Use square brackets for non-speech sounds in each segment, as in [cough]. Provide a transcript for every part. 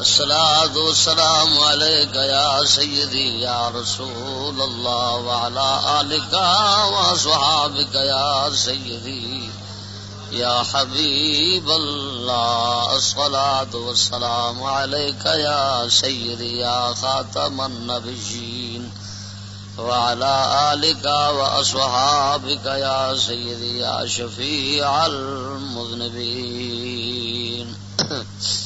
الصلاة والسلام عليك يا سيدي يا رسول الله وعلى آلك وصحابك يا سيدي يا حبيب الله. الصلاة والسلام عليك يا سيدي يا خاتم النبيين وعلى آلك وأصحابك يا سيدي يا شفيع المذنبين. [coughs]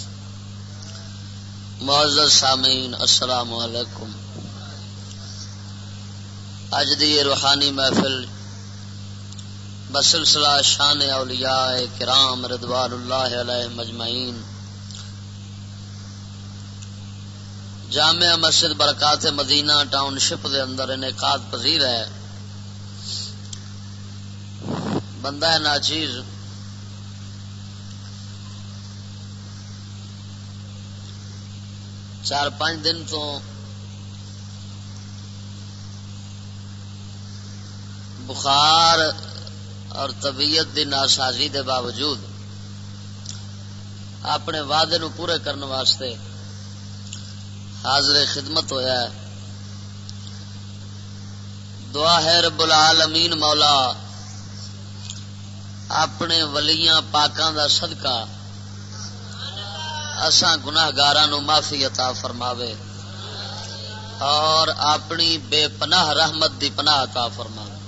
معزز سامعین، السلام علیکم۔ اج دی روحانی محفل بسلسلہ شان اولیاء کرام رضوان اللہ علیہ مجمعین۔ جامع مسجد برکات مدینہ ٹاؤن شپ دے اندر انعقاد پذیر ہے۔ بندہ ناچیز۔ چار پانچ دن تو بخار اور طبیعت دی ناسازی دے باوجود اپنے وعدے نو پورے کرنے واسطے حاضر خدمت ہویا ہے۔ دعا ہے رب العالمین مولا، اپنے ولیاں پاکاں دا صدقہ اساں گناہگاراں نو معافی عطا فرماوے اور اپنی بے پناہ رحمت دی پناہ عطا فرماوے۔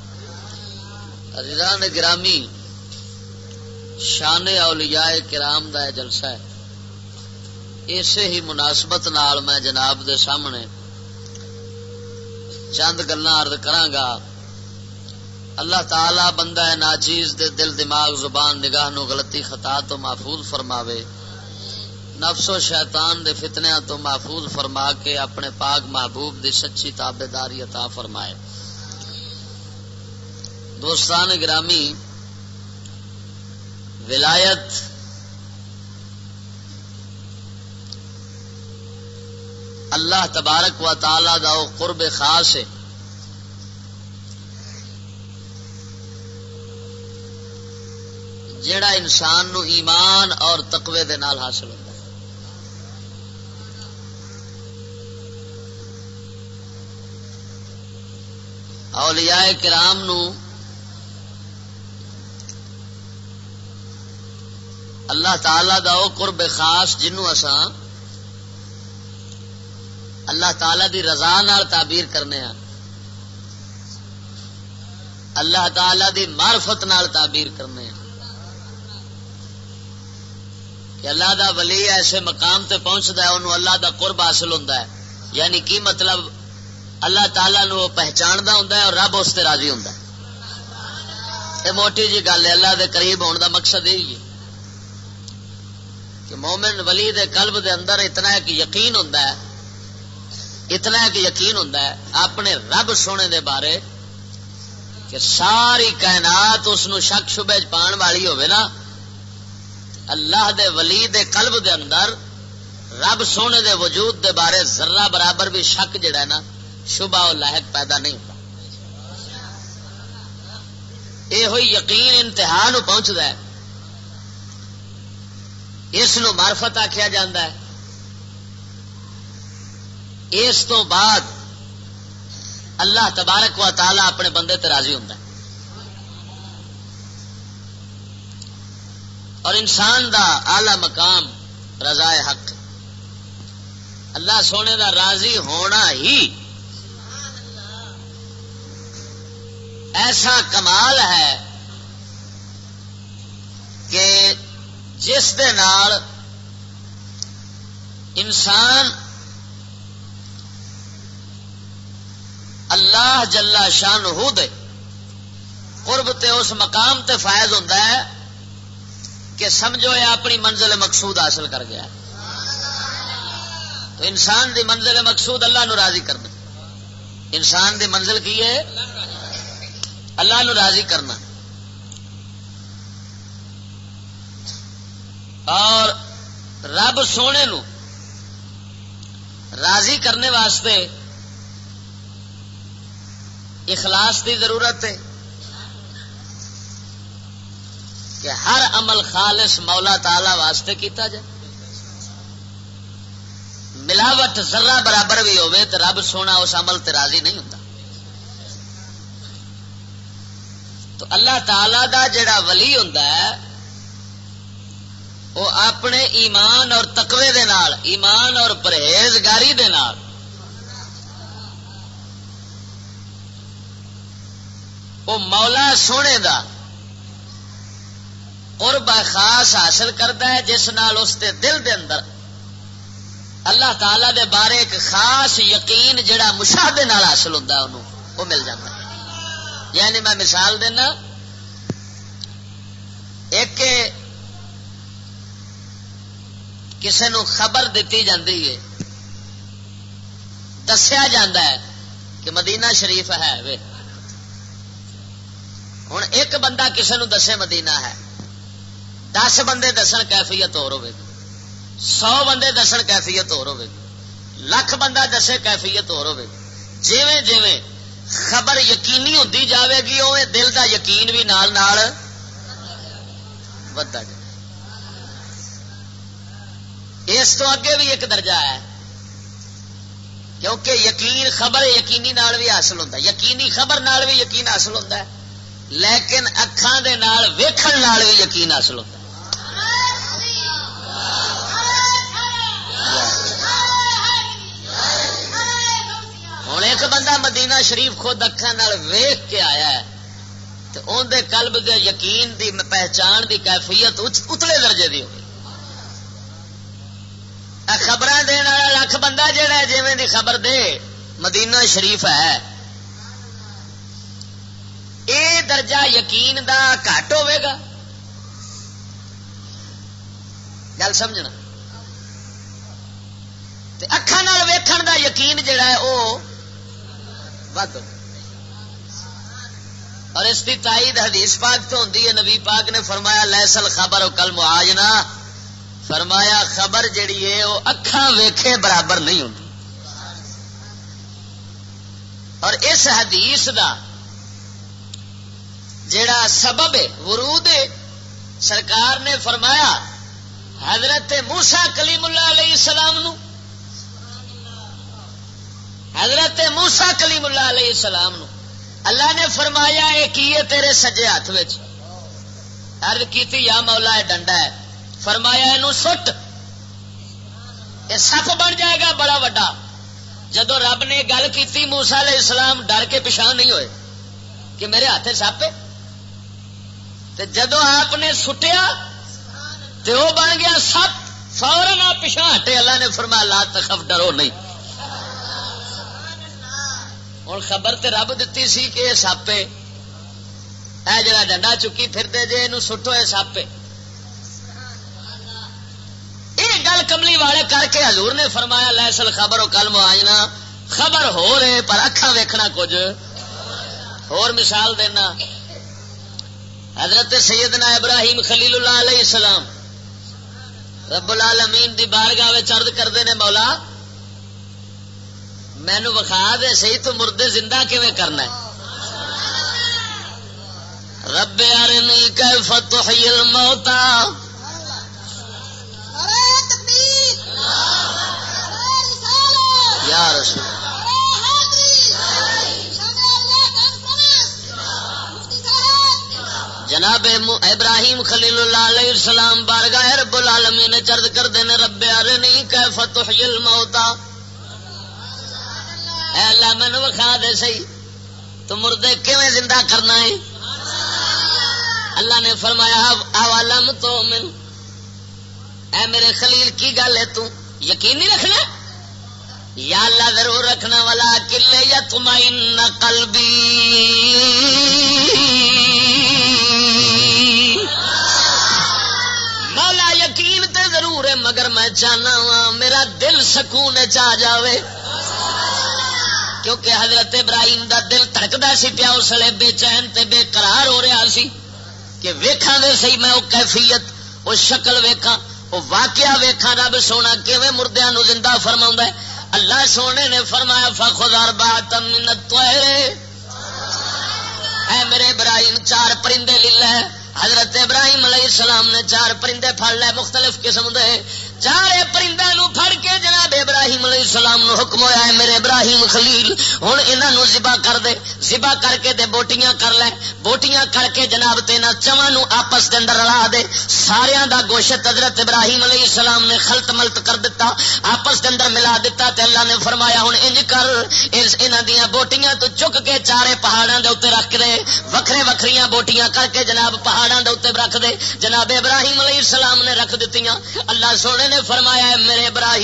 عزیزان گرامی، شان اولیاء کرام دا جلسہ ہے۔ اسی ہی مناسبت نال میں جناب دے سامنے چند گلا ارد کراگا اللہ تعالی بندہ ناچیز دے دل دماغ زبان نگاہ نو غلطی خطا تو محفوظ فرماوے۔ نفس و شیطان دے فتنیا تو محفوظ فرما کے اپنے پاک محبوب دی سچی تابے داری عطا فرمائے۔ دوستان گرامی، ولایت اللہ تبارک و تعالی دا قرب خاص ہے۔ جیڑا انسان نو ایمان اور تقوی دے نال حاصل ہوتا اولیاء کرام نو اللہ تعالی دا او قرب خاص جنو اساں اللہ تعالی دی رضا نال تعبیر کرنے ہاں۔ اللہ تعالی دی معرفت نال تعبیر کرنے ہیں کہ اللہ دا ولی ایسے مقام تے پہنچتا ہے، انہوں اللہ دا قرب حاصل ہوتا ہے۔ یعنی کی مطلب؟ اللہ تعالی نو پہچاندا ہوں اور رب اس سے راضی ہوں یہ موٹی جی گل ہے، اللہ دے قریب ہونے دا مقصد یہی ہے۔ کہ مومن ولی دے قلب دے اندر اتنا ایک یقین ہوں اتنا ایک یقین ہوں اپنے رب سونے دے بارے کہ ساری کائنات اس شک شبے پان والی ہوئے نا، اللہ دے ولی دے قلب دے اندر رب سونے دے وجود دے بارے ذرہ برابر بھی شک جڑا ہے نا شبہ اور لاحق پیدا نہیں ہوتا۔ یہ ہوئی یقین انتہا نو پہنچتا ہے۔ اس نو مارفت آخیا جا اس تو بعد اللہ تبارک و تعالی اپنے بندے تراضی ہوں اور انسان دا آلہ مقام رضا حق۔ اللہ سونے دا راضی ہونا ہی ایسا کمال ہے کہ جس دے نال انسان اللہ جلا شان ہو دے قرب تے اس مقام تے فائز ہوتا ہے کہ سمجھو یہ اپنی منزل مقصود حاصل کر گیا تو انسان دی منزل مقصود اللہ نو راضی کرنا انسان دی منزل کی ہے؟ اللہ نو راضی کرنا۔ اور رب سونے نو راضی کرنے واسطے اخلاص کی ضرورت ہے کہ ہر عمل خالص مولا تالا واسطے کیتا جائے۔ ملاوٹ ذرہ برابر بھی ہوئے تو رب سونا اس عمل تے راضی نہیں ہوتا تو اللہ تعالی دا جڑا ولی ہوں وہ اپنے ایمان اور تقوی دے نال، ایمان اور پرہیزگاری دے نال۔ وہ مولا سونے دا قرب خاص حاصل کرتا ہے، جس نال اس دے دل دے اندر اللہ تعالی دے بارے ایک خاص یقین جڑا مشاہدے نال حاصل ہوتا ہے وہ مل جاتا ہے۔ یعنی میں مثال دینا، ایک کسی نو خبر دیتی جاتی ہے، دسیا جا کہ مدینہ شریف ہے، وے۔ ہوں ایک بندہ کسی نو دسے مدینہ ہے، دس بندے دسن کیفیت اور ہوگی سو بندے دسن کیفیت اور ہوگی لکھ بندہ دسے کیفیت اور ہوگی جیویں جیویں خبر یقینی ہوتی جاوے گی وہ دل دا یقین بھی نال نال بتا جائے۔ اس تو اگے بھی ایک درجہ ہے۔ کیونکہ یقین خبر یقینی نال بھی حاصل ہوتا ہے۔ یقینی خبر نال بھی یقین حاصل ہوتا ہے، لیکن اکھان دے نال ویکھن نال بھی یقین حاصل ہوتا ہے۔ ہوں ایک بندہ مدینہ شریف خود اکھان ویخ کے آیا ہے تو اندر قلب دے یقین دی پہچان دی کیفیت اتلے درجے دی ہوگی خبر دن والا لکھ بندہ جہا جی دی خبر دے مدینہ شریف ہے۔ اے درجہ یقین دا گھٹ ہوے گا۔ گل سمجھنا؟ اکھان ویکھن دا یقین جڑا ہے وہ ود اور اس کی تائید حدیث پاک تو ہوتی ہے۔ نبی پاک نے فرمایا لسل خبر کل مہاجنا فرمایا، خبر جڑی ہے، وہ اکھان ویکھے برابر نہیں ہوتی اور اس حدیث دا جڑا سبب ہے، ورود سرکار نے فرمایا، حضرت موسا کلیم اللہ علیہ السلام نو حضرت موسا کلیم اللہ علیہ السلام نو۔ اللہ نے فرمایا یہ کی ہے تیرے سجے ہاتھ ارد کی یا مولا یہ ڈنڈا ہے۔ فرمایا یہ سٹ۔ یہ سپ بن جائے گا، بڑا وڈا۔ جدو رب نے گل کی موسا علیہ السلام ڈر کے پچھا نہیں ہوئے کہ میرے ہاتھ سپ جدو آپ نے سٹیا تو وہ بن گیا سپ فورن آپ پچھا ہٹے۔ اللہ نے فرمایا، لا تخف، ڈرو نہیں۔ ہوں خبر تے رب دتی سی کہ ساپے۔ اے جڑا ڈنڈا چکی پھر دے جے یہ سٹو یہ ساپے۔ یہ گل کملی والے کر کے حضور نے فرمایا لسل خبر و کل مواجنا خبر ہو رہے، پر اکھا ویکھنا کچھ۔ اور مثال دینا، حضرت سیدنا ابراہیم خلیل اللہ علیہ السلام رب العالمین دی بارگاہ چرد کرتے ہیں مولا مینو وکھا دے سی تو مردے زندہ کیویں کرنا ہے؟ رب ارنی کیف تحیی الموتا یا رسول جناب ابراہیم خلیل اللہ علیہ السلام بارگاہ رب العالمین چرد کر دینے، رب ارنی کیف تحیی الموتا اے اللہ مینو وکھا دے سی تو مردے کیویں زندہ کرنا ہے؟ اللہ نے فرمایا اوالم تو من اے میرے خلیل، کی گل ہے تو؟ یقین نہیں رکھنا؟ یا اللہ ضرور رکھنا والا کلے یا تمائن قلبی ضرور ہے، مگر میں چاہنا وا میرا دل سکون چاہ جاوے۔ کیونکہ حضرت ابراہیم دا دل تڑکتا سی پیا، اس لیے بے چین تے بے قرار ہو رہا سی کہ ویکھا دے سی میں وہ کیفیت وہ شکل ویکھا وہ واقعہ ویکھا رب سونا کیویں مردیاں نو زندہ فرما ہے؟ اللہ سونے نے فرمایا فخار بات اے میرے ابراہیم، چار پرندے لے حضرت ابراہیم علیہ السلام نے چار پرندے پھڑ لے، مختلف قسم دے۔ چارے پرندے نو پھڑ کے جناب ابراہیم علیہ السلام نو حکم ہوا ہے، میرے ابراہیم خلیل ہوں انہوں ذبا کر دے ذبا کر کے دے بوٹیاں کر لے، بوٹیاں کر کے جناب تینا چواں نو آپس دے اندر رلا دے سارا دا گوشت حضرت ابراہیم علیہ السلام نے خلط ملت کر دیتا آپس دے اندر ملا دیتا تے اللہ نے فرمایا ہوں انج کر انہاں دیاں بوٹیاں تو چک کے چارے پہاڑاں دے اوتے رکھ دے، وکھرے وکھریاں بوٹیاں کر کے جناب پہاڑاں دے اوتے رکھ دے، جناب ابراہیم علیہ السلام نے رکھ دتیاں، اللہ سونے نے فرمایا میرے ابراہیم۔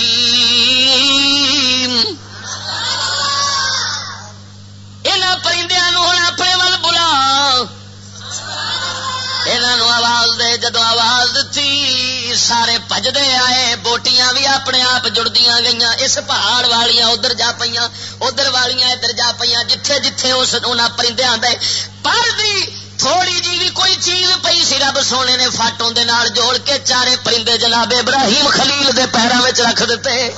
ان پرندیا ہوں اپنے ول بلا۔ انہوں آواز دے جدو آواز دیتی سارے پجدے آئے، بوٹیاں بھی اپنے آپ جڑدیاں گئی اس پہاڑ والیاں ادھر جا پہ ادھر والیاں ادھر جا پہ جتھے جتھے اس پرندے آدھے پر دی۔ تھوڑی جی بھی کوئی چیز پی سی، رب سونے نے فاٹوں دے نال جوڑ کے چارے پرندے جناب ابراہیم خلیل دے پیروں میں رکھ دیتے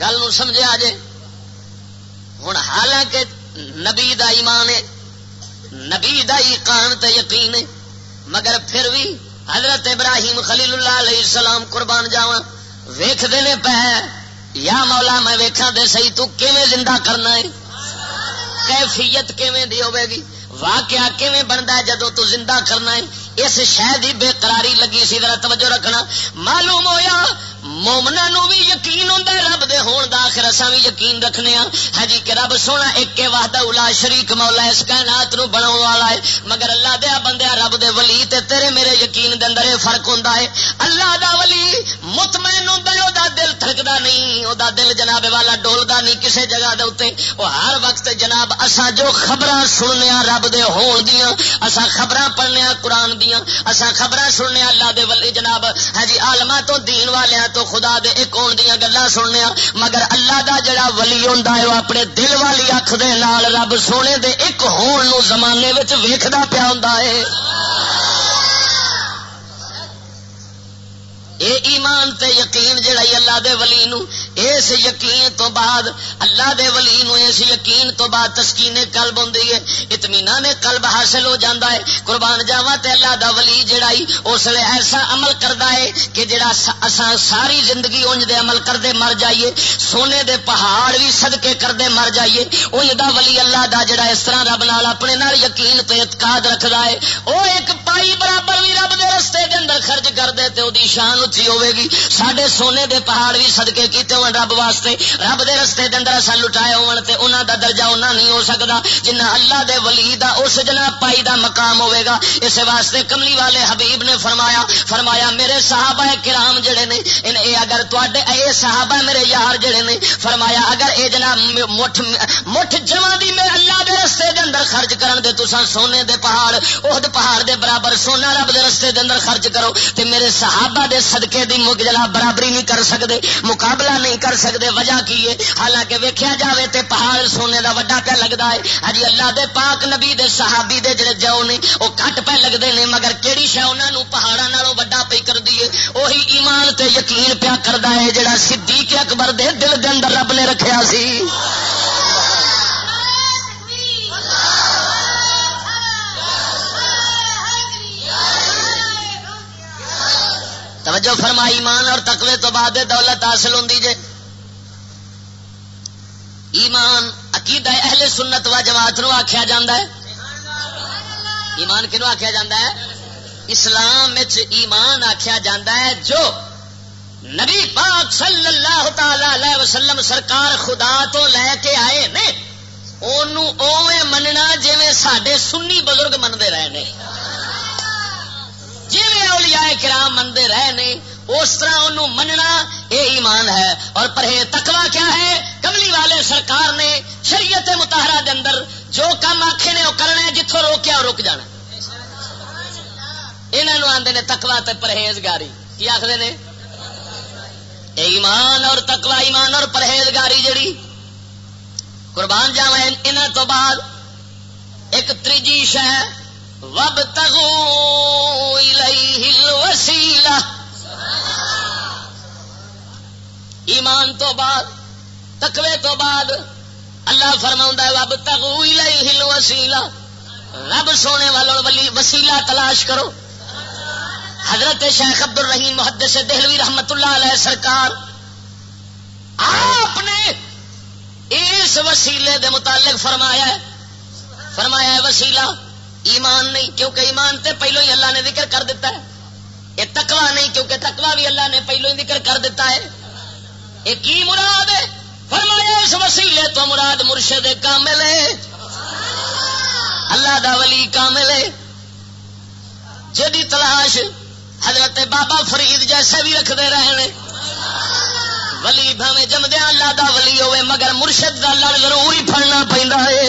گل سمجھا جے؟ ہوں حالانکہ نبی دا ایمان ہے، نبی دا ایقان تے یقین ہے، مگر پھر بھی حضرت ابراہیم خلیل اللہ علیہ السلام قربان جاوا ویخ دے پہ یا مولا میں ویکھا دے سی تو کیویں زندہ کرنا ہے؟ کیفیت کیویں دی ہوے گی؟ واقعہ کیویں بنتا ہے جدو تو زندہ کرنا ہے؟ اس شے کی بے قراری لگی سی، ذرا توجہ رکھنا۔ معلوم ہویا مومنا نو بھی یقین ہوں رب دے ہون دا آخر اصا بھی یقین رکھنے ہاں ہاں جی کہ رب سونا ایک کے وحدہ الا شریک مولا اس کائنات نو بنا والا ہے۔ مگر اللہ دیا بندیا رب دے ولی تے تیرے میرے یقین دے اندر فرق ہوں اللہ دا ولی مطمئن ہوں دا دل تھکدا نہیں، او دا دل جناب والا ڈولدا نہیں کسے جگہ دے اوتے۔ او ہر وقت جناب اسا جو خبراں سننے رب دے ہون دیاں اسا خبراں پڑھنے قرآن دیاں اسا خبراں سننے اللہ دے ولی جناب۔ ہاں جی عالماں تو دین والیاں تو خدا دے ایک ہون دیا گلا سننے مگر اللہ دا جڑا ولی ہوں وہ اپنے دل والی اکھ دے نال رب سونے دے ایک ہون نو زمانے ویکھدا پیا ہوں اے ایمان تے یقین جڑا اللہ دے ولی نو، اس یقین تو بعد اللہ دے ولی نو، اس یقین تو بعد تسکین قلب ہوندی ہے۔ اطمینان قلب حاصل ہو جاندا ہے۔ قربان جاواں تے اللہ دا ولی جڑا ہی اس لے ایسا عمل کردا ہے کہ جڑا اساں ساری زندگی اونج دے عمل کردے مر جائیے۔ سونے دے پہاڑ بھی صدقے کردے مر جائیے۔ اونج دا ولی اللہ دا جڑا اس طرح رب نال اپنے نال یقین تے اعتقاد رکھدا ہے۔ او ایک پائی برابر بھی رب دے رستے دے اندر خرچ کر دے تے دی شان اچھی ہوے گی سڈے سونے دے پہاڑ بھی صدقے کیتے ہون رب واسطے۔ رب دے رستے دے اندر اصا لٹائے ہون تے انہاں دا درجہ انہاں نہیں ہو سکدا۔ جنہ اللہ دے ولی دا اس جناب پائی دا مقام ہوے گا اس واسطے کملی والے حبیب نے فرمایا فرمایا، میرے صحابہ کرام جڑے نے، ان اے اگر تواڈے اے صحابہ میرے یار جڑے نے، فرمایا، اگر اے جناب مٹھ مٹھ جمع دی میں اللہ دے رستے دے اندر خرچ کرن دے، تساں سونے دے پہاڑ احد پہاڑ دے برابر سونا رب دے رستے دے اندر خرچ کرو، تے میرے صحابہ دے صدقے دی مگ جلا برابری نہیں کر سکدے، مقابلہ نہیں کر سکدے، وجہ کی ہے؟ حالانکہ ویکھیا جاوے تے پہاڑ سونے دا وڈا پہ لگدا ہے۔ ہجی اللہ دے پاک نبی دے صحابی دے جڑے جو نے، او کٹ پہ لگدے نے، مگر کیڑی شے انہاں نو پہاڑاں نالوں وڈا پئی کر دیے وہی ایمان تے یقین پیا کردا ہے، جڑا صدیق اکبر دے دل دے اندر رب نے رکھیا سی۔ توجہ فرمائی، ایمان اور تقوی تو بعد دولت حاصل ہوں جے۔ ایمان عقید اہل سنت و جماعت نو آخیا جا ایمان کنو آخیا جا اسلام ایمان آخیا جا جو نبی پاک صلی اللہ تعالی وسلم سرکار خدا تو لے کے آئے نے اوے مننا جی سڈے سنی بزرگ منگے رہے ہیں جی اولیاء کرام منتے رہے نے، اس طرح انہوں مننا یہ ایمان ہے۔ اور پرہے تکوا کیا ہے؟ کملی والے سرکار نے شریعت متحرہ دے اندر جو کام آخے نے، وہ کرنا ہے جتوں روکیا وہ رک جانا یہاں آدھے نے تکوا تے پرہیزگاری۔ کی آخر نے؟ ایمان اور تکوا ایمان اور پرہیزگاری جڑی۔ قربان جاوا ان تو بعد ایک تیجی شہ وب تگو وسیلا ایمان تو بعد، تقوی تو بعد اللہ فرما وب تگو ہل وسیلا رب سونے والوں ولی وسیلہ تلاش کرو۔ حضرت شیخ عبد الرحیم محدث دہلوی رحمت اللہ علیہ سرکار، آپ نے اس وسیلے دے متعلق فرمایا ہے۔ فرمایا ہے، وسیلہ ایمان نہیں، کیونکہ ایمان تے پہلو ہی اللہ نے ذکر کر دیتا ہے۔ یہ تکوا نہیں، کیونکہ تکوا بھی اللہ نے پہلو ہی ذکر کر دیتا ہے۔ یہ کی مراد ہے؟ فرمایا، اس وسیلے تو مراد مرشد کامل ہے۔ اللہ دا ولی کامل ہے۔ جدی تلاش حضرت بابا فرید جیسے بھی رکھتے رہے ولی بھاوے جمدیا اللہ دا ولی ہوئے، مگر مرشد دا لڑ ضرور ہی پڑنا پہنتا ہے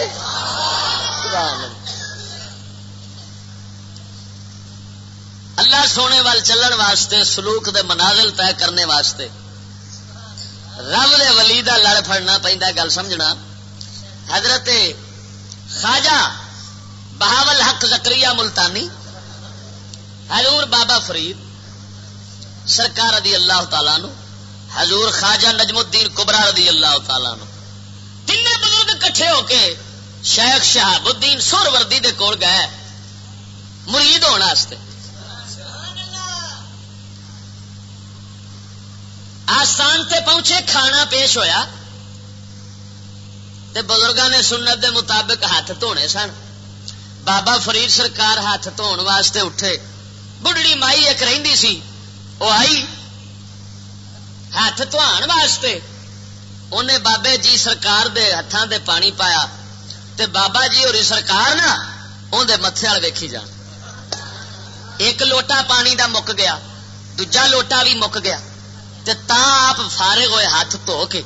اللہ سونے وال چلن واسطے، سلوک دے منازل طے کرنے واسطے۔ رب دے ولی دا لڑ پڑنا پہنتا گل سمجھنا۔ حضرت خواجہ بہاول حق زکری ملتانی، حضور بابا فرید، سرکار رضی اللہ تعالیٰ نو حضور خواجہ نجم الدین کبرا رضی اللہ تعالیٰ نو تین بزرگ کٹھے ہو کے شیخ شہاب الدین سور وردی دے کول گئے، مرید ہونے آستان تے پہنچے، کھانا پیش ہویا۔ تے بزرگاں نے سنت دے مطابق ہاتھ دھونے سن۔ بابا فرید سرکار ہاتھ دھون واسطے اٹھے۔ بڑھڑی مائی ایک رہندی سی وہ آئی ہاتھ دھوان واسطے۔ انہیں بابے جی سرکار دے ہاتھاں دے پانی پایا۔ تے بابا جی ہوری سرکار نا اندر متے وال ویکھی جان۔ ایک لوٹا پانی دا مک گیا، دوجا لوٹا بھی مک گیا۔ تے تا آپ فارغ ہوئے ہاتھ دھو کے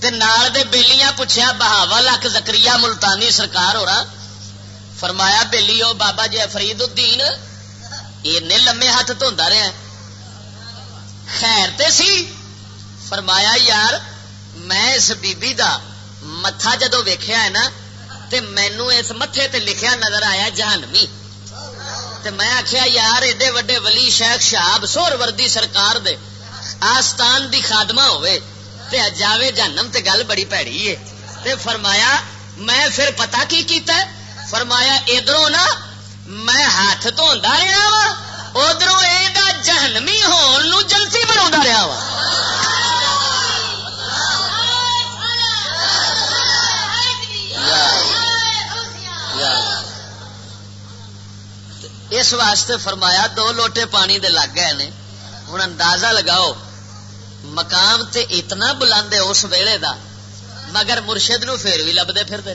تے نال دے بیلیاں پوچھیا بہاوا لک زکری ملتانی سرکار ہو رہا فرمایا بیلی ہو بابا جی فرید الدین این لمے ہاتھ دھوندا رہا خیر تے سی؟ فرمایا، یار، میں اس بی بی دا متھا جدو ویخیا ہے نا، تے مینو اس متے تے لکھیا نظر آیا جہانمی تے میں آخیا یار، ایڈے وڈے ولی شیخ شہاب سور وردی سرکار دے۔ آستان دی خادمہ ہوئے، تے جاوے جہنم تے گل بڑی پیڑی ہے۔ تے فرمایا، میں پھر پتا کی کیتا ہے؟ فرمایا، ادھروں نا میں ہاتھ دھوندا رہا وا ادھروں یہ جہنمی ہون جنتی بنا رہا وا اس واسطے فرمایا، دو لوٹے پانی دے لگ گئے نے۔ ہوں اندازہ لگاؤ مقام تے اتنا بلند ہے اس ویلے دا، مگر مرشد نو پھر بھی لبتے پھر دے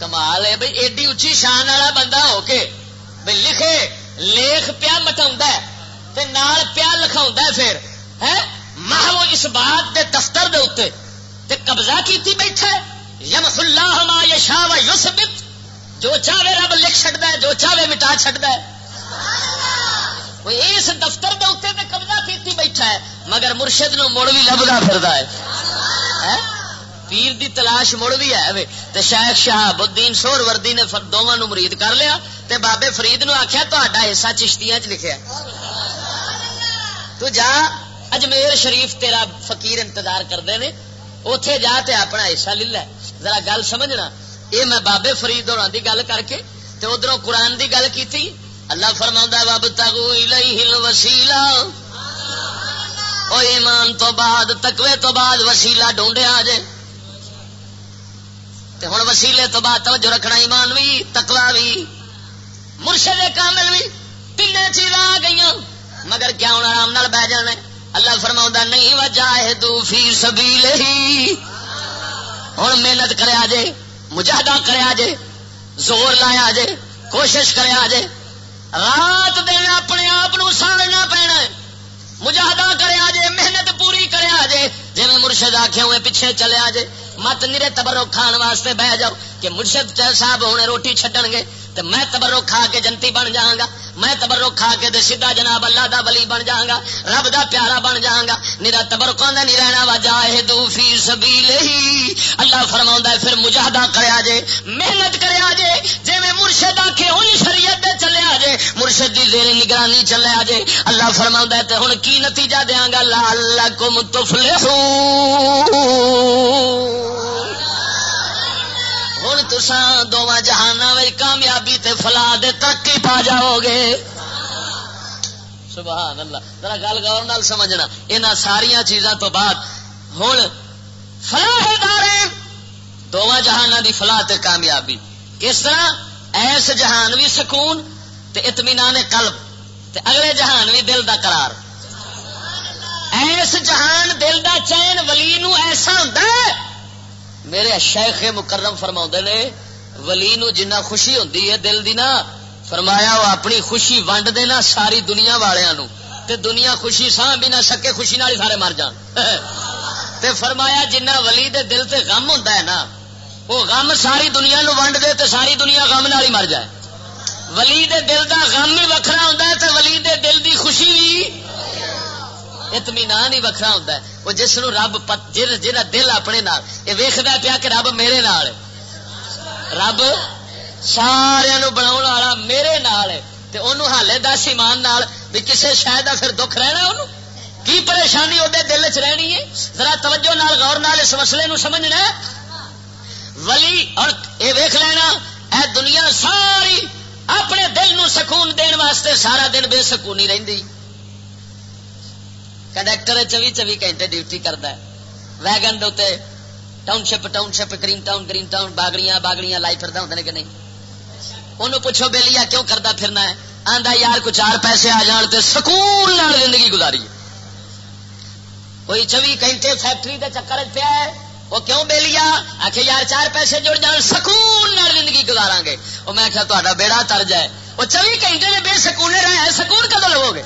کمال ہے بھائی ایڈی اچھی شان والا بندہ ہو کے بھائی لکھے لکھ پیا مٹا تے نال پیا لکھا پھر، ہے؟ ماہ اس بات دے دفتر دے اتنے تے قبضہ کیتی بیٹھا ہے۔ یم اللہ ما یشا و یوسبت جو چاہے رب لکھ چڑتا ہے، جو چاہے مٹا چڑتا ہے۔ اس دفتر دے اتنے تے قبضہ کیتی بیٹھا ہے، مگر مرشد نو مڑ بھی لبدا پھردا ہے۔ پیر دی تلاش مڑ بھی ہے۔ تے شیخ شہاب الدین سور وردی نے دونوں نو مرید کر لیا، تے بابے فرید نو آخیا تا حصہ چشتیاں چ لکھیا تو جا، اجمیر شریف تیرا فقیر انتظار کرتے ہیں اتے جا تے اپنا حصہ لے لے۔ ذرا گل سمجھنا یہ میں بابے فرید اور گل کر کے، تے ادھر قرآن دی گل کی تھی اللہ فرما باب تگو وسیلا ایمان تو بعد تکوے تو بعد وسیلا ڈونڈیا جے۔ ہوں وسیلے تو بعد توجہ رکھنا، ایمان بھی تکوا بھی مرشد کامل بھی تین چیز آ گئی مگر کیا ہوں آرام بہ جانا اللہ فرما نہیں وجہ فی سبیل ہی ہوں محنت کرے جے، مجاہدہ کرے جے، زور لایا جے، کوشش کرے جے۔ رات دن اپنے آپ سانگنا پینا مجاہدہ کرے جے، محنت پوری کرے جے۔ جی مرشد آخیا ہوئے، پیچھے چلے جے۔ مت نیرے تبرو کھان واسطے بہ جاؤ کہ مرشد صاحب ہونے روٹی چڈن گے۔ تو میں تبرو کھا کے جنتی بن جاؤں گا۔ میں تبرو کھا کے دے سیدھا جناب اللہ دا بلی بن جاؤں گا۔ رب دا پیارا بن جاؤں گا۔ نیرا تبر کو نہیں رہنا وا جائے دو فی سبیل ہی اللہ فرما پھر مجاہدہ کریا جے، محنت کریا جے جی میں مرشد آخے ہوئی شریعت دے چلے آجے مرشد دی زیر نگرانی چلے آجے اللہ فرما تے ہوں کی نتیجہ دیا گا؟ لال کم تفلحو ہوں تسا دونوں جہان کامیابی تے فلا دے ترقی پا جاؤ گے سبحان اللہ ذرا گل گور نال سمجھنا۔ یہاں ساریا چیزاں تو بعد ہوں فلاح دارے دونوں جہان دی فلاح تے کامیابی۔ کس طرح؟ ایس جہان بھی سکون تے اطمینان قلب۔ تے اگلے جہان بھی دل دا قرار۔ ایس جہان دل دا چین ولی نو ایسا ہوتا ہے میرے شیخ مکرم فرما نے، ولی نو جنہ خوشی ہوتی ہے، دل دی نا، فرمایا وہ اپنی خوشی ونڈ دینا ساری دنیا والوں تے دنیا خوشی سا بھی نہ سکے خوشی نال سارے مر جان۔ [laughs] تے فرمایا جنہ ولی دے دل تے غم ہوتا ہے نا، وہ غم ساری دنیا نو ونڈ دے تے ساری دنیا غم نال ہی مر جائے۔ ولی دے دل دا غم ہی وکھرا ہوتا ہے تے ولی دے دل دی خوشی بھی اطمینان ہی وکھرا ہوتا ہے۔ وہ جس نو رب جا دل اپنے نال یہ ویختا پیا کہ رب میرے نال رب سارا بنا والا میرے نال تے انہوں حالے دس ایمان نال بھی کسے شاید دا پھر دکھ رہنا انہوں کی پریشانی وہ دل چ رہنی ہے؟ ذرا توجہ نال غور نال اس مسئلے نو سمجھنا ولی اور یہ ویخ لینا، اے دنیا ساری اپنے دل نو سکون دین واسطے سارا دن بے سکونی رہی کنڈکٹر چوبی چوبی گھنٹے ڈیوٹی کرتا ہے۔ ویگن دے township township green town green town باگڑیاں باگڑیاں لائی پھرتا ہوں کہ نہیں؟ انہوں پوچھو بے کیوں کرتا پھرنا ہے؟ آندا یار کو چار پیسے آ جان تو سکون نال زندگی گزاری کوئی چوبی گھنٹے فیکٹری کے چکر پیا ہے؟ وہ کیوں بے لیا آخ یار چار پیسے جڑ جان، سکون نال زندگی گزارا گے۔ وہ میں آخیا تا بیڑا تر جائے۔ وہ چوبی گھنٹے میں بے سکون رہے سکون کدو لو گے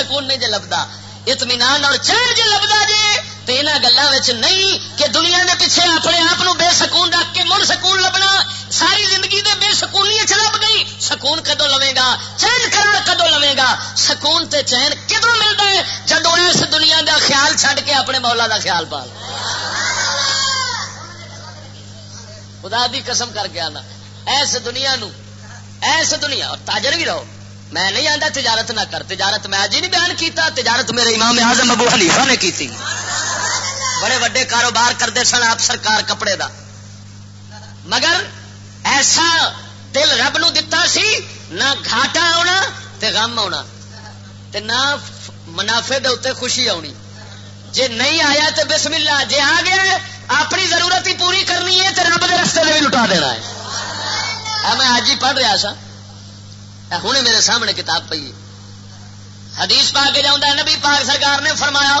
سکون نہیں جی لبتا اطمینان اور چین جی لبتا جی تو یہاں گلوں نہیں کہ دنیا کے پیچھے اپنے آپ بے سکون رکھ کے مڑ سکون لبنا۔ ساری زندگی دے بے سکونی چ لب گئی، سکون کدو لوے گا؟ چین قرار کدو لوے گا؟ سکون تے چین کدو ملتا ہے جدو اس دنیا دا خیال چھڈ کے اپنے مولا دا خیال پال خدا دی قسم کر کے آنا۔ ایس دنیا نو ایس دنیا، اور تاجر بھی رہو۔ میں نہیں آتا تجارت نہ کر، تجارت میں اج ہی نہیں بیان کیتا، تجارت میرے امام اعظم ابو حنیفہ نے کی بڑے وڈے کاروبار کرتے سن آپ سرکار کپڑے دا۔ مگر ایسا دل رب نو دتا سی، نہ گھاٹا آنا تے غم آنا تے نہ منافع دے اتنے خوشی آنی جے نہیں آیا تو بسم اللہ، جے آ گیا، اپنی ضرورت ہی پوری کرنی ہے تو رب کے رستے بھی لٹا دینا ہے۔ میں اج ہی پڑھ رہا سا ہوں میرے سامنے کتاب پی حدیث پا کے جاؤں نبی پاک سرکار نے فرمایا،